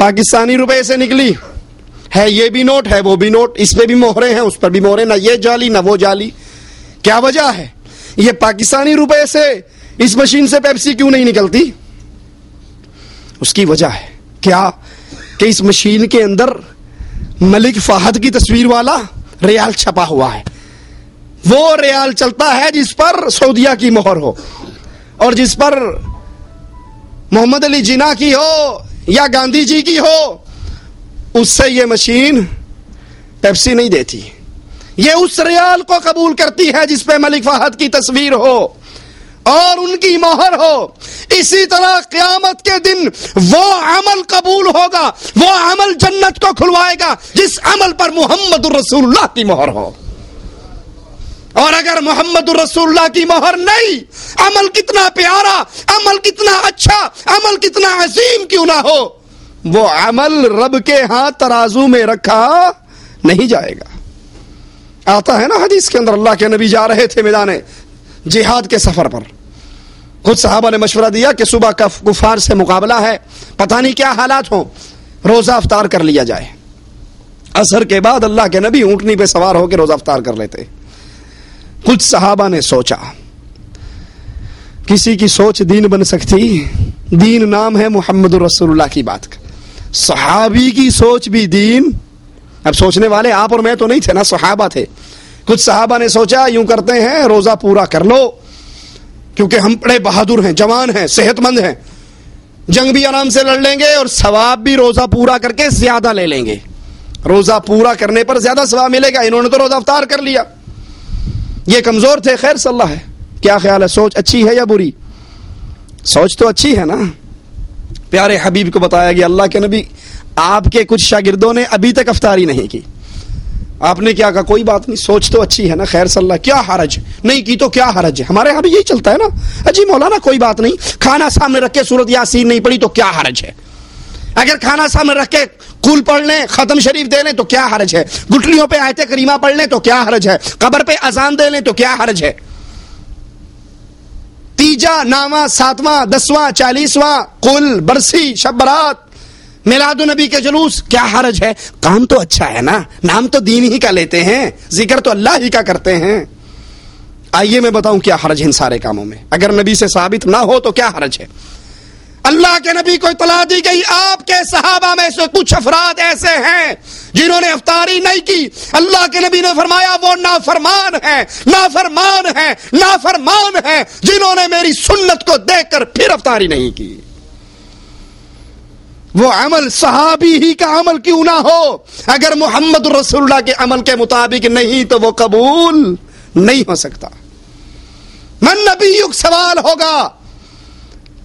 پاکستانی روپے سے نکلی۔ ہے یہ بھی نوٹ، ہے وہ بھی نوٹ۔ اس پہ بھی موہرے ہیں، اس پر بھی موہرے نہ یہ جالی، نہ وہ جالی۔ کیا وجہ ہے؟ یہ پاکستانی روپے سے اس مشین سے پیپسی کیوں نہیں نکلتی؟ اس کی وجہ ہے۔ کیا کہ اس مشین کے اندر ملک فہد کی تصویر والا ریال چھپا ہوا ہے۔ وہ ریال چلتا ہے جس پر سعودیہ کی مہر ہو اور جس پر محمد علی جنا کی ہو۔ یا گاندھی جی کی ہو، اس سے یہ مشین پیپسی نہیں دیتی۔ یہ اس ریال کو قبول کرتی ہے جس پہ ملک فہد کی تصویر ہو، اور ان کی مہر ہو۔ اسی طرح قیامت کے دن وہ عمل قبول ہوگا، وہ عمل جنت کو کھلوائے گا، جس عمل پر محمد الرسول اللہ کی مہر ہو۔ اور اگر محمد الرسول اللہ کی مہر نہیں، عمل کتنا پیارا، عمل کتنا اچھا عمل کتنا عظیم کیوں نہ ہو، وہ عمل رب کے ہاں ترازو میں رکھا نہیں جائے گا۔ آتا ہے نا حدیث کے اندر اللہ کے نبی جا رہے تھے میدان جہاد کے سفر پر۔ خود صحابہ نے مشورہ دیا کہ صبح کا گفار سے مقابلہ ہے، پتہ نہیں کیا حالات ہوں، روزہ افطار کر لیا جائے۔ اثر کے بعد اللہ کے نبی اونٹنی پہ سوار ہو کے روزہ افطار کر لیتے۔ کچھ صحابہ نے سوچا، کسی کی سوچ دین بن سکتی؟ دین نام ہے محمد رسول اللہ کی بات۔ کا صحابی کی سوچ بھی دین۔ اب سوچنے والے آپ اور میں تو نہیں تھے نا، صحابہ تھے۔ کچھ صحابہ نے سوچا، یوں کرتے ہیں، روزہ پورا کر لو۔ کیونکہ ہم بڑے بہادر ہیں، جوان ہیں صحت مند ہیں۔ جنگ بھی آرام سے لڑ لیں گے اور ثواب بھی روزہ پورا کر کے زیادہ لے لیں گے۔ روزہ پورا کرنے پر زیادہ ثواب ملے گا، انہوں نے تو روزہ افطار کر لیا۔ یہ کمزور تھے، خیر صلی اللہ ہے۔ کیا خیال ہے، سوچ اچھی ہے یا بری؟ سوچ تو اچھی ہے نا۔ پیارے حبیب کو بتایا گیا، اللہ کے نبی آپ کے کچھ شاگردوں نے ابھی تک افطاری نہیں کی۔ آپ نے کیا کہا، کوئی بات نہیں، سوچ تو اچھی ہے نا، خیر صلی اللہ۔ کیا حرج؟ نہیں کی تو کیا حرج ہے؟ ہمارے یہاں بھی یہی چلتا ہے نا۔ اجی مولانا، کوئی بات نہیں۔ کھانا سامنے رکھ کے صورت یاسین نہیں پڑی تو کیا حرج ہے؟ اگر کھانا سامنے رکھ کے کل پڑھ لیں، ختم شریف دے لیں تو کیا حرج ہے؟ گٹلیوں پہ آیت کریمہ پڑھ لیں تو کیا حرج ہے؟ قبر پہ اذان دے لیں تو کیا حرج ہے؟ تیجا نامہ ساتواں، دسواں، چالیسواں کل برسی شب برات میلاد النبی کے جلوس، کیا حرج ہے؟ کام تو اچھا ہے نا؟ نام تو دین ہی کا لیتے ہیں، ذکر تو اللہ ہی کا کرتے ہیں۔ آئیے میں بتاؤں کیا حرج ہے ان سارے کاموں میں؟ اگر نبی سے ثابت نہ ہو تو کیا حرج ہے؟ اللہ کے نبی کو اطلاع دی گئی، آپ کے صحابہ میں سے کچھ افراد ایسے ہیں جنہوں نے افطاری نہیں کی۔ اللہ کے نبی نے فرمایا، وہ نافرمان ہیں نافرمان ہیں نافرمان ہیں، جنہوں نے میری سنت کو دیکھ کر پھر افطاری نہیں کی۔ وہ عمل صحابی ہی کا عمل کیوں نہ ہو؟ اگر محمد رسول اللہ کے عمل کے مطابق نہیں تو وہ قبول نہیں ہو سکتا۔ من نبی یگ سوال ہوگا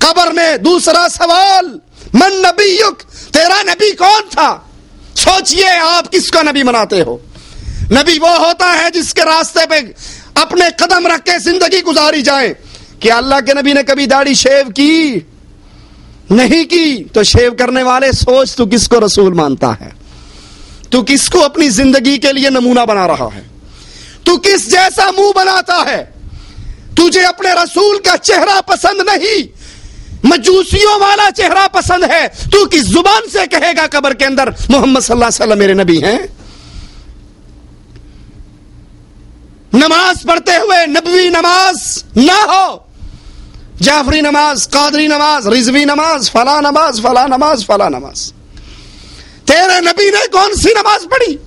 قبر میں دوسرا سوال، من نبی تیرا نبی کون تھا؟ سوچئے آپ کس کو نبی مناتے ہو۔ نبی وہ ہوتا ہے جس کے راستے پہ اپنے قدم رکھ کے زندگی گزاری جائے۔ کیا اللہ کے نبی نے کبھی داڑھی شیو کی؟ نہیں کی۔ تو شیو کرنے والے سوچ تو کس کو رسول مانتا ہے؟ تو کس کو اپنی زندگی کے لیے نمونہ بنا رہا ہے؟ تو کس جیسا منہ بناتا ہے؟ تجھے اپنے رسول کا چہرہ پسند نہیں۔ مجوسیوں والا چہرہ پسند ہے۔ تو کس زبان سے کہے گا قبر کے اندر محمد صلی اللہ علیہ وسلم میرے نبی ہیں؟ نماز پڑھتے ہوئے نبوی نماز نہ ہو۔ جعفری نماز، قادری نماز، رضوی نماز، فلاں نماز فلاں نماز فلاں نماز۔ تیرے نبی نے کون سی نماز پڑھی؟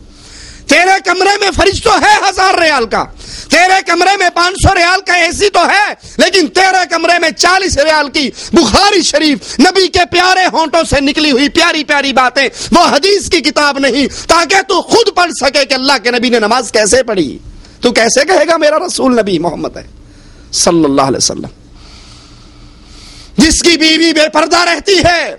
تیرے کمرے میں فرج تو ہے ہزار ریال کا۔ تیرے کمرے میں پانچ سو ریال کا اے سی تو ہے، لیکن تیرے کمرے میں چالیس ریال کی بخاری شریف نبی کے پیارے ہونٹوں سے نکلی ہوئی پیاری پیاری باتیں۔ وہ حدیث کی کتاب نہیں، تاکہ تو خود پڑھ سکے کہ اللہ کے نبی نے نماز کیسے پڑھی۔ تو کیسے کہے گا میرا رسول نبی محمد ہے، صلی اللہ علیہ وسلم۔ جس کی بیوی بے پردہ رہتی ہے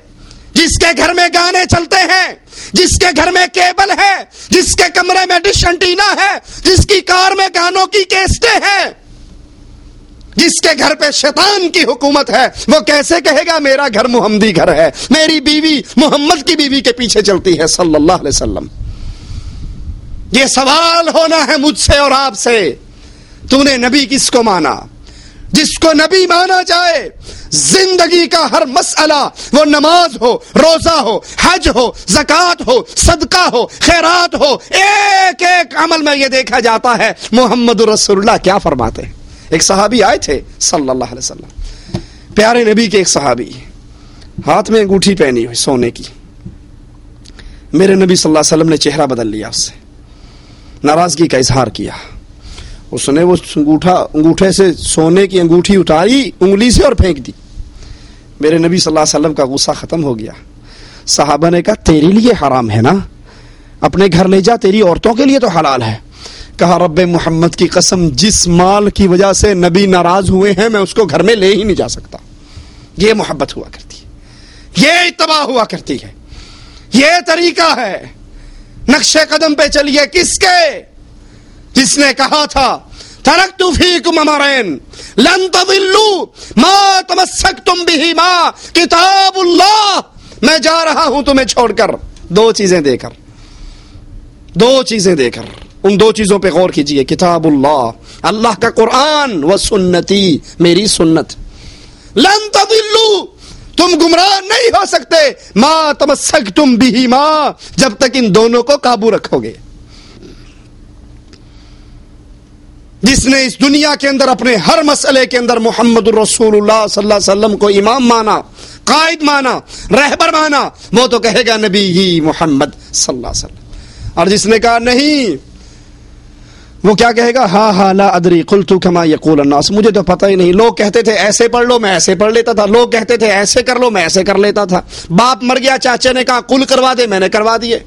جس کے گھر میں گانے چلتے ہیں، جس کے گھر میں کیبل ہے، جس کے کمرے میں ڈش انٹینا ہے، جس کی کار میں گانوں کی کیسٹیں ہیں۔ جس کے گھر پہ شیطان کی حکومت ہے، وہ کیسے کہے گا، میرا گھر محمدی گھر ہے، میری بیوی محمد کی بیوی کے پیچھے چلتی ہے، صلی اللہ علیہ وسلم۔ یہ سوال ہونا ہے مجھ سے اور آپ سے۔ تو نے نبی کس کو مانا؟ جس کو نبی مانا جائے، زندگی کا ہر مسئلہ، وہ نماز ہو، روزہ ہو، حج ہو زکات ہو، صدقہ ہو، خیرات ہو، ایک ایک عمل میں یہ دیکھا جاتا ہے۔ محمد رسول اللہ کیا فرماتے ہیں؟ ایک صحابی آئے تھے، صلی اللہ علیہ وسلم۔ پیارے نبی کے ایک صحابی، ہاتھ میں انگوٹھی پہنی ہوئی سونے کی۔ میرے نبی صلی اللہ علیہ وسلم نے چہرہ بدل لیا اس سے۔ ناراضگی کا اظہار کیا۔ اس نے وہ انگوٹھا انگوٹھے سے سونے کی انگوٹھی اتاری، انگلی سے اور پھینک دی۔ میرے نبی صلی اللہ علیہ وسلم کا غصہ ختم ہو گیا۔ صحابہ نے کہا، تیرے لیے حرام ہے نا؟ اپنے گھر لے جا، تیری عورتوں کے لیے تو حلال ہے۔ کہا، رب محمد کی قسم، جس مال کی وجہ سے نبی ناراض ہوئے ہیں، میں اس کو گھر میں لے ہی نہیں جا سکتا۔ یہ محبت ہوا کرتی ہے۔ یہ اتباع ہوا کرتی ہے۔ یہ طریقہ ہے۔ نقش قدم پہ چلیے، کس کے؟ جس نے کہا تھا ترکت فیکم امرین، لن تضلوا ما تمسکتم به ما، کتاب اللہ، میں جا رہا ہوں تمہیں چھوڑ کر۔ دو چیزیں دے کر۔ دو چیزیں دے کر۔ ان دو چیزوں پہ غور کیجیے، کتاب اللہ اللہ کا قرآن و سنتی، میری سنت۔ لن تضلوا تم گمراہ نہیں ہو سکتے۔ ما تمسکتم به ما، جب تک ان دونوں کو قابو رکھو گے۔ جس نے اس دنیا کے اندر اپنے ہر مسئلے کے اندر محمد الرسول اللہ صلی اللہ علیہ وسلم کو امام مانا، قائد مانا، رہبر مانا، وہ تو کہے گا نبی ہی محمد صلی اللہ علیہ وسلم۔ اور جس نے کہا نہیں، وہ کیا کہے گا؟ ہاں ہاں لا ادری قلت کما یقول الناس۔ مجھے تو پتہ ہی نہیں، لوگ کہتے تھے ایسے پڑھ لو، میں ایسے پڑھ لیتا تھا۔ لوگ کہتے تھے ایسے کر لو، میں ایسے کر لیتا تھا۔ باپ مر گیا، چاچے نے کہا، کل کروا دے، میں نے کروا دیے۔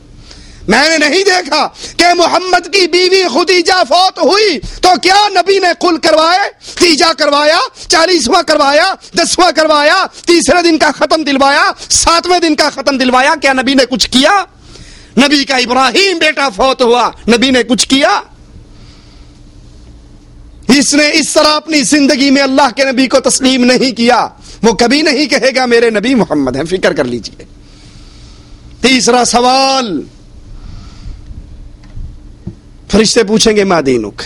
میں نے نہیں دیکھا کہ محمد کی بیوی خدیجہ فوت ہوئی تو کیا نبی نے کل کروائے تیجا کروایا، چالیسواں کروایا، دسواں کروایا، تیسرے دن کا ختم دلوایا، ساتویں دن کا ختم دلوایا؟ کیا نبی نے کچھ کیا؟ نبی کا ابراہیم بیٹا فوت ہوا، نبی نے کچھ کیا؟ اس نے اس طرح اپنی زندگی میں اللہ کے نبی کو تسلیم نہیں کیا۔ وہ کبھی نہیں کہے گا میرے نبی محمد ہیں، فکر کر لیجیے۔ تیسرا سوال فرشتے پوچھیں گے، ماں دینک،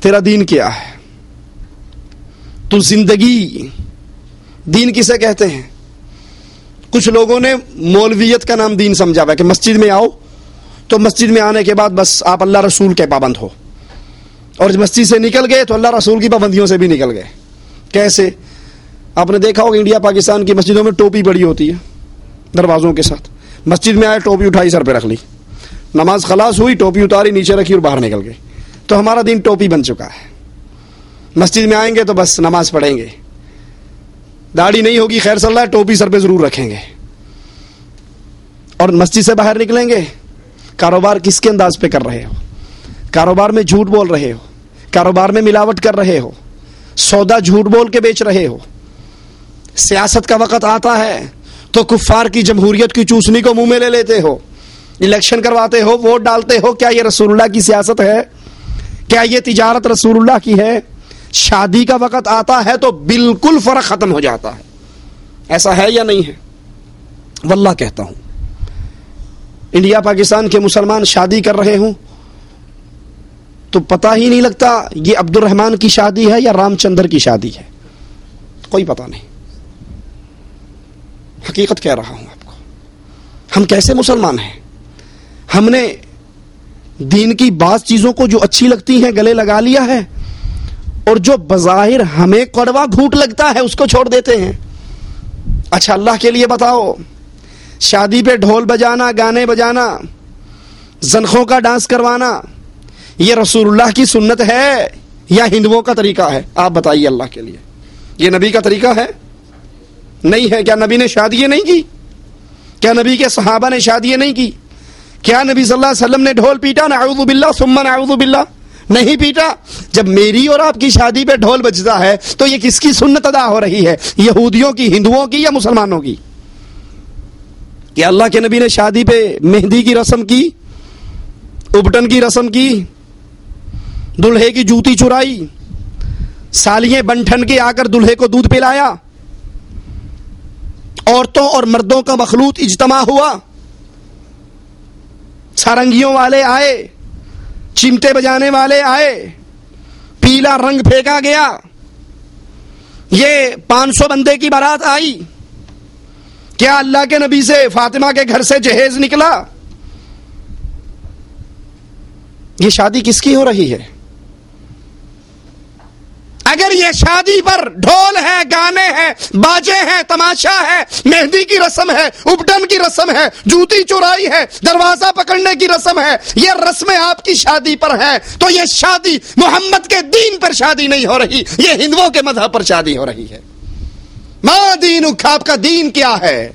تیرا دین کیا ہے؟ تو زندگی دین کسے کہتے ہیں؟ کچھ لوگوں نے مولویت کا نام دین سمجھا ہوا کہ مسجد میں آؤ، تو مسجد میں آنے کے بعد بس آپ اللہ رسول کے پابند ہو۔ اور مسجد سے نکل گئے تو اللہ رسول کی پابندیوں سے بھی نکل گئے۔ کیسے؟ آپ نے دیکھا ہوگا انڈیا، پاکستان کی مسجدوں میں ٹوپی بڑی ہوتی ہے دروازوں کے ساتھ۔ مسجد میں آئے، ٹوپی اٹھائی، سر پہ رکھ لی۔ نماز خلاص ہوئی، ٹوپی اتاری، نیچے رکھی اور باہر نکل گئے۔ تو ہمارا دین ٹوپی بن چکا ہے۔ مسجد میں آئیں گے تو بس نماز پڑھیں گے۔ داڑھی نہیں ہوگی، خیر صلی اللہ، ٹوپی سر پہ ضرور رکھیں گے۔ اور مسجد سے باہر نکلیں گے۔ کاروبار کس کے انداز پہ کر رہے ہو؟ کاروبار میں جھوٹ بول رہے ہو؟ کاروبار میں ملاوٹ کر رہے ہو؟ سودا جھوٹ بول کے بیچ رہے ہو؟ سیاست کا وقت آتا ہے تو کفار کی جمہوریت کی چوسنی کو منہ میں لے لیتے ہو۔ الیکشن کرواتے ہو، ووٹ ڈالتے ہو، کیا یہ رسول اللہ کی سیاست ہے؟ کیا یہ تجارت رسول اللہ کی ہے؟ شادی کا وقت آتا ہے تو بالکل فرق ختم ہو جاتا ہے۔ ایسا ہے یا نہیں ہے؟ واللہ کہتا ہوں۔ انڈیا، پاکستان کے مسلمان شادی کر رہے ہوں، تو پتا ہی نہیں لگتا یہ عبد الرحمان کی شادی ہے یا رام چندر کی شادی ہے۔ کوئی پتا نہیں۔ حقیقت کہہ رہا ہوں آپ کو۔ ہم کیسے مسلمان ہیں؟ ہم نے دین کی بعض چیزوں کو جو اچھی لگتی ہیں گلے لگا لیا ہے، اور جو بظاہر ہمیں کڑوا گھوٹ لگتا ہے، اس کو چھوڑ دیتے ہیں۔ اچھا اللہ کے لیے بتاؤ، شادی پہ ڈھول بجانا، گانے بجانا، زنخوں کا ڈانس کروانا، یہ رسول اللہ کی سنت ہے یا ہندوؤں کا طریقہ ہے؟ آپ بتائیے اللہ کے لیے۔ یہ نبی کا طریقہ ہے؟ نہیں ہے۔ کیا نبی نے شادی نہیں کی؟ کیا نبی کے صحابہ نے شادی نہیں کی؟ کیا نبی صلی اللہ علیہ وسلم نے ڈھول پیٹا؟ نعوذ باللہ، ثم نعوذ باللہ۔ نہیں پیٹا؟ جب میری اور آپ کی شادی پہ ڈھول بجتا ہے، تو یہ کس کی سنت ادا ہو رہی ہے؟ یہودیوں کی، ہندوؤں کی یا مسلمانوں کی؟ کیا اللہ کے نبی نے شادی پہ مہندی کی رسم کی؟ ابٹن کی رسم کی؟ دلہے کی جوتی چرائی؟ سالیے بنٹھن کے آ کر دلہے کو دودھ پلایا؟ عورتوں اور مردوں کا مخلوط اجتماع ہوا؟ سارنگیوں والے آئے، چمٹے بجانے والے آئے، پیلا رنگ پھینکا گیا۔ یہ پانچ سو بندے کی بارات آئی۔ کیا اللہ کے نبی سے فاطمہ کے گھر سے جہیز نکلا؟ یہ شادی کس کی ہو رہی ہے؟ اگر یہ شادی پر ڈھول ہے، گانے ہیں، باجے ہیں، تماشا ہے، مہندی کی رسم ہے ابٹن کی رسم ہے، جوتی چورائی ہے، دروازہ پکڑنے کی رسم ہے، یہ رسمیں آپ کی شادی پر ہے، تو یہ شادی محمد کے دین پر شادی نہیں ہو رہی، یہ ہندوؤں کے مذہب پر شادی ہو رہی ہے۔ ماں دین آپ کا دین کیا ہے؟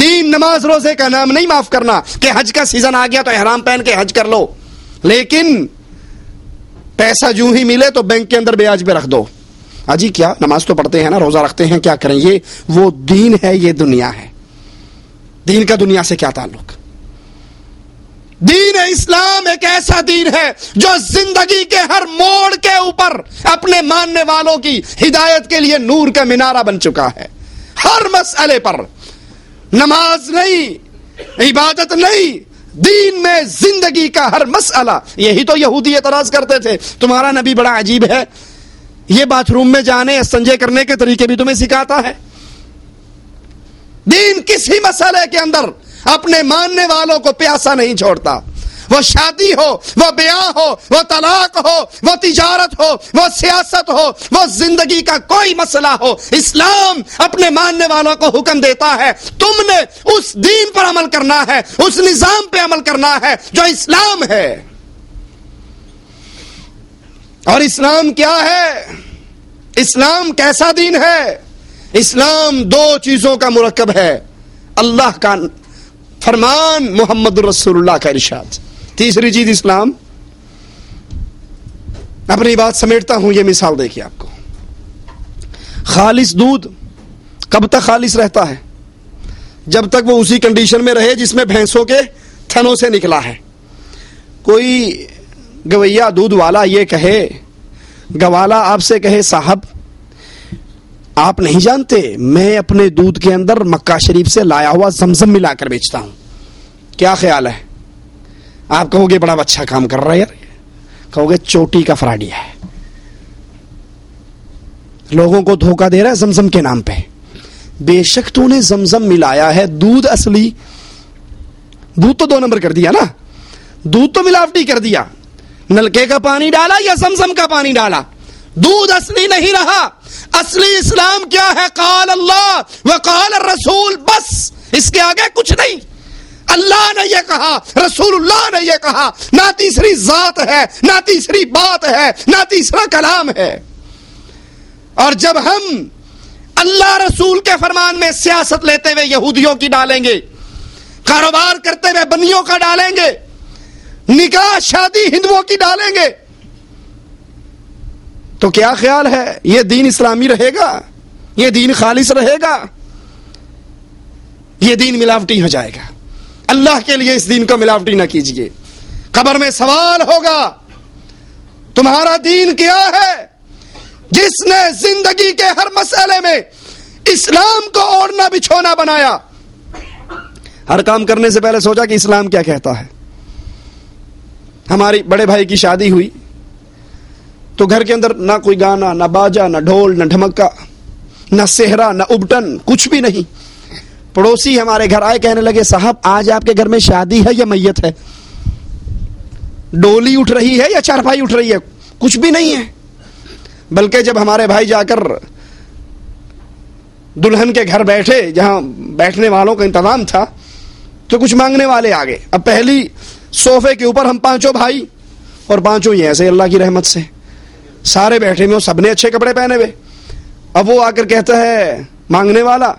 دین نماز روزے کا نام نہیں معاف کرنا کہ حج کا سیزن آ گیا تو احرام پہن کے حج کر لو، لیکن پیسہ جو ہی ملے تو بینک کے اندر بیاج پہ رکھ دو۔ اجی کیا نماز تو پڑھتے ہیں نا، روزہ رکھتے ہیں، کیا کریں؟ یہ وہ دین ہے، یہ دنیا ہے۔ دین کا دنیا سے کیا تعلق؟ دین اسلام ایک ایسا دین ہے جو زندگی کے ہر موڑ کے اوپر اپنے ماننے والوں کی ہدایت کے لیے نور کا مینارہ بن چکا ہے۔ ہر مسئلے پر نماز نہیں، عبادت نہیں دین میں زندگی کا ہر مسئلہ، یہی تو یہودی اعتراض کرتے تھے۔ تمہارا نبی بڑا عجیب ہے۔ یہ باتھ روم میں جانے سنجے کرنے کے طریقے بھی تمہیں سکھاتا ہے۔ دین کسی مسئلے کے اندر اپنے ماننے والوں کو پیاسا نہیں چھوڑتا۔ وہ شادی ہو، وہ بیاہ ہو، وہ طلاق ہو، وہ تجارت ہو، وہ سیاست ہو، وہ زندگی کا کوئی مسئلہ ہو، اسلام اپنے ماننے والوں کو حکم دیتا ہے، تم نے اس دین پر عمل کرنا ہے، اس نظام پہ عمل کرنا ہے جو اسلام ہے۔ اور اسلام کیا ہے؟ اسلام کیسا دین ہے؟ اسلام دو چیزوں کا مرکب ہے، اللہ کا فرمان، محمد الرسول اللہ کا ارشاد۔ تیسری چیز اسلام، اپنی بات سمیٹتا ہوں، یہ مثال دیکھیے آپ کو۔ خالص دودھ کب تک خالص رہتا ہے؟ جب تک وہ اسی کنڈیشن میں رہے جس میں بھینسوں کے تھنوں سے نکلا ہے۔ کوئی گویا دودھ والا یہ کہے گوالا آپ سے کہے، صاحب، آپ نہیں جانتے، میں اپنے دودھ کے اندر مکہ شریف سے لایا ہوا زمزم ملا کر بیچتا ہوں۔ کیا خیال ہے؟ آپ کہو گے بڑا اچھا کام کر رہا ہے یار۔ کہو گے چوٹی کا فراڈیا ہے۔ لوگوں کو دھوکہ دے رہا ہے زمزم کے نام پہ۔ بے شک تو نے زمزم ملایا ہے، دودھ اصلی۔ دودھ تو دو نمبر کر دیا نا۔ دودھ تو ملاوٹی کر دیا۔ نلکے کا پانی ڈالا یا زمزم کا پانی ڈالا؟ دودھ اصلی نہیں رہا۔ اصلی اسلام کیا ہے؟ قال اللہ و قال رسول بس اس کے آگے کچھ نہیں۔ اللہ نے یہ کہا رسول اللہ نے یہ کہا، نہ تیسری ذات ہے، نہ تیسری بات ہے، نہ تیسرا کلام ہے۔ اور جب ہم اللہ رسول کے فرمان میں سیاست لیتے ہوئے یہودیوں کی ڈالیں گے، کاروبار کرتے ہوئے بنیوں کا ڈالیں گے نکاح شادی ہندوؤں کی ڈالیں گے، تو کیا خیال ہے؟ یہ دین اسلامی رہے گا؟ یہ دین خالص رہے گا؟ یہ دین ملاوٹی ہو جائے گا۔ اللہ کے لیے اس دین کو ملاوٹی نہ کیجیے۔ قبر میں سوال ہوگا، تمہارا دین کیا ہے؟ جس نے زندگی کے ہر مسئلے میں اسلام کو اوڑھنا بچھونا بنایا۔ ہر کام کرنے سے پہلے سوچا کہ اسلام کیا کہتا ہے۔ ہماری بڑے بھائی کی شادی ہوئی۔ تو گھر کے اندر نہ کوئی گانا، نہ باجا، نہ ڈھول، نہ ڈھمکا، نہ سہرا، نہ ابٹن، کچھ بھی نہیں۔ پڑوسی ہمارے گھر آئے کہنے لگے، صاحب، آج آپ کے گھر میں شادی ہے یا میت ہے؟ ڈولی اٹھ رہی ہے یا چارپائی اٹھ رہی ہے؟ کچھ بھی نہیں ہے. بلکہ جب ہمارے بھائی جا کر دلہن کے گھر بیٹھے، جہاں بیٹھنے والوں کا انتظام تھا، تو کچھ مانگنے والے آگے اب پہلی صوفے کے اوپر ہم پانچوں بھائی اور پانچوں یہ ایسے اللہ کی رحمت سے۔ سارے بیٹھے ہوئے سب نے اچھے کپڑے پہنے ہوئے۔ اب وہ آ کر کہتا ہے، مانگنے والا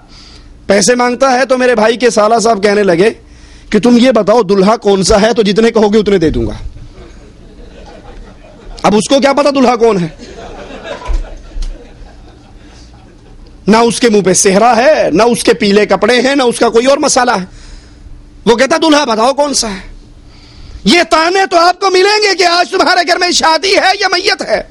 پیسے مانگتا ہے تو میرے بھائی کے سالہ صاحب کہنے لگے کہ تم یہ بتاؤ دلہا کون سا ہے تو جتنے کہو گے اتنے دے دوں گا۔ اب اس کو کیا پتا دلہا کون ہے؟ نہ اس کے منہ پہ سہرا ہے، نہ اس کے پیلے کپڑے ہیں، نہ اس کا کوئی اور مسالہ ہے۔ وہ کہتا دلہا بتاؤ کون سا ہے؟ یہ تانے تو آپ کو ملیں گے کہ آج تمہارے گھر میں شادی ہے یا میت ہے۔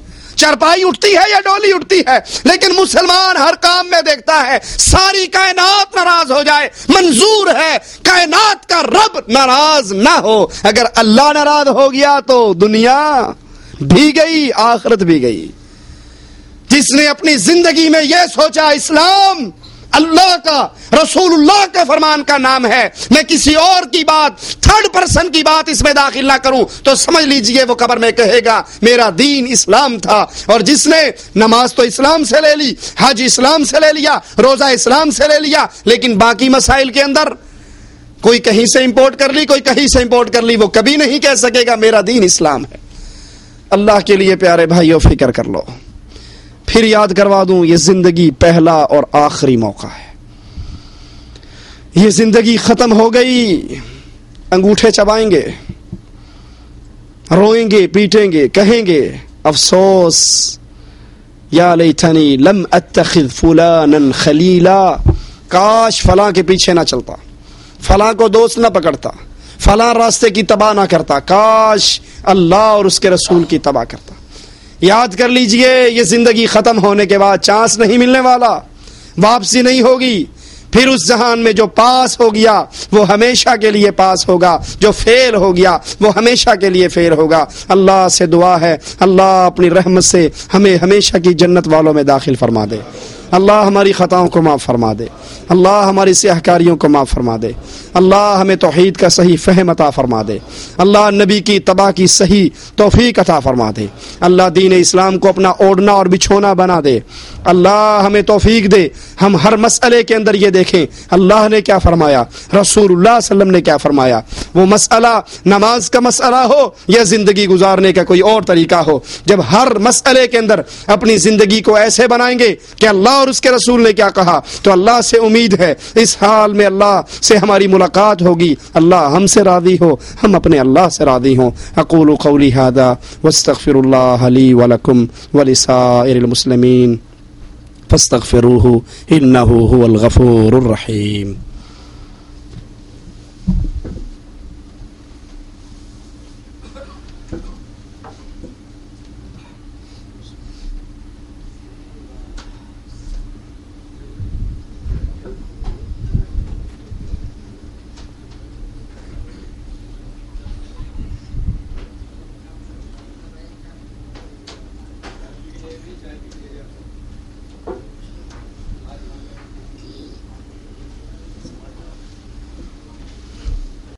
چرپائی اٹھتی ہے یا ڈولی اٹھتی ہے، لیکن مسلمان ہر کام میں دیکھتا ہے، ساری کائنات ناراض ہو جائے، منظور ہے، کائنات کا رب ناراض نہ ہو۔ اگر اللہ ناراض ہو گیا تو دنیا بھی گئی، آخرت بھی گئی۔ جس نے اپنی زندگی میں یہ سوچا، اسلام اللہ کا رسول اللہ کے فرمان کا نام ہے۔ میں کسی اور کی بات، تھرڈ پرسن کی بات اس میں داخل نہ کروں، تو سمجھ لیجیے وہ قبر میں کہے گا، میرا دین اسلام تھا۔ اور جس نے نماز تو اسلام سے لے لی، حج اسلام سے لے لیا، روزہ اسلام سے لے لیا، لیکن باقی مسائل کے اندر کوئی کہیں سے امپورٹ کر لی، کوئی کہیں سے امپورٹ کر لی، وہ کبھی نہیں کہہ سکے گا، میرا دین اسلام ہے۔ اللہ کے لیے پیارے بھائیو، فکر کر لو۔ پھر یاد کروا دوں، یہ زندگی پہلا اور آخری موقع ہے۔ یہ زندگی ختم ہو گئی، انگوٹھے چبائیں گے، روئیں گے، پیٹیں گے، کہیں گے، افسوس، یا لیتنی لم اتخذ فلانا خلیلا، کاش فلاں کے پیچھے نہ چلتا، فلاں کو دوست نہ پکڑتا، فلاں راستے کی تباہ نہ کرتا، کاش اللہ اور اس کے رسول کی تباہ کرتا۔ یاد کر لیجیے، یہ زندگی ختم ہونے کے بعد چانس نہیں ملنے والا، واپسی نہیں ہوگی۔ پھر اس جہان میں جو پاس ہو گیا، وہ ہمیشہ کے لیے پاس ہوگا۔ جو فیل ہو گیا، وہ ہمیشہ کے لیے فیل ہوگا۔ اللہ سے دعا ہے، اللہ اپنی رحمت سے ہمیں ہمیشہ کی جنت والوں میں داخل فرما دے۔ اللہ ہماری خطاؤں کو معاف فرما دے۔ اللہ ہماری سیاہ کاریوں کو معاف فرما دے۔ اللہ ہمیں توحید کا صحیح فہم عطا فرما دے۔ اللہ نبی کی تباہ کی صحیح توفیق عطا فرما دے۔ اللہ دین اسلام کو اپنا اوڑھنا اور بچھونا بنا دے۔ اللہ ہمیں توفیق دے۔ ہم ہر مسئلے کے اندر یہ دیکھیں، اللہ نے کیا فرمایا؟ رسول اللہ صلی اللہ علیہ وسلم نے کیا فرمایا؟ وہ مسئلہ نماز کا مسئلہ ہو یا زندگی گزارنے کا کوئی اور طریقہ ہو؟ جب ہر مسئلے کے اندر اپنی زندگی کو ایسے بنائیں گے کہ اللہ اور اس کے رسول نے کیا کہا؟ تو اللہ سے امید ہے، اس حال میں اللہ سے ہماری ملاقات ہوگی۔ اللہ ہم سے راضی ہو، ہم اپنے اللہ سے راضی ہوں۔ اقول قولی هذا واستغفر اللہ علی ولکم ولسائر المسلمین۔ فاستغفروه انه هو الغفور الرحیم۔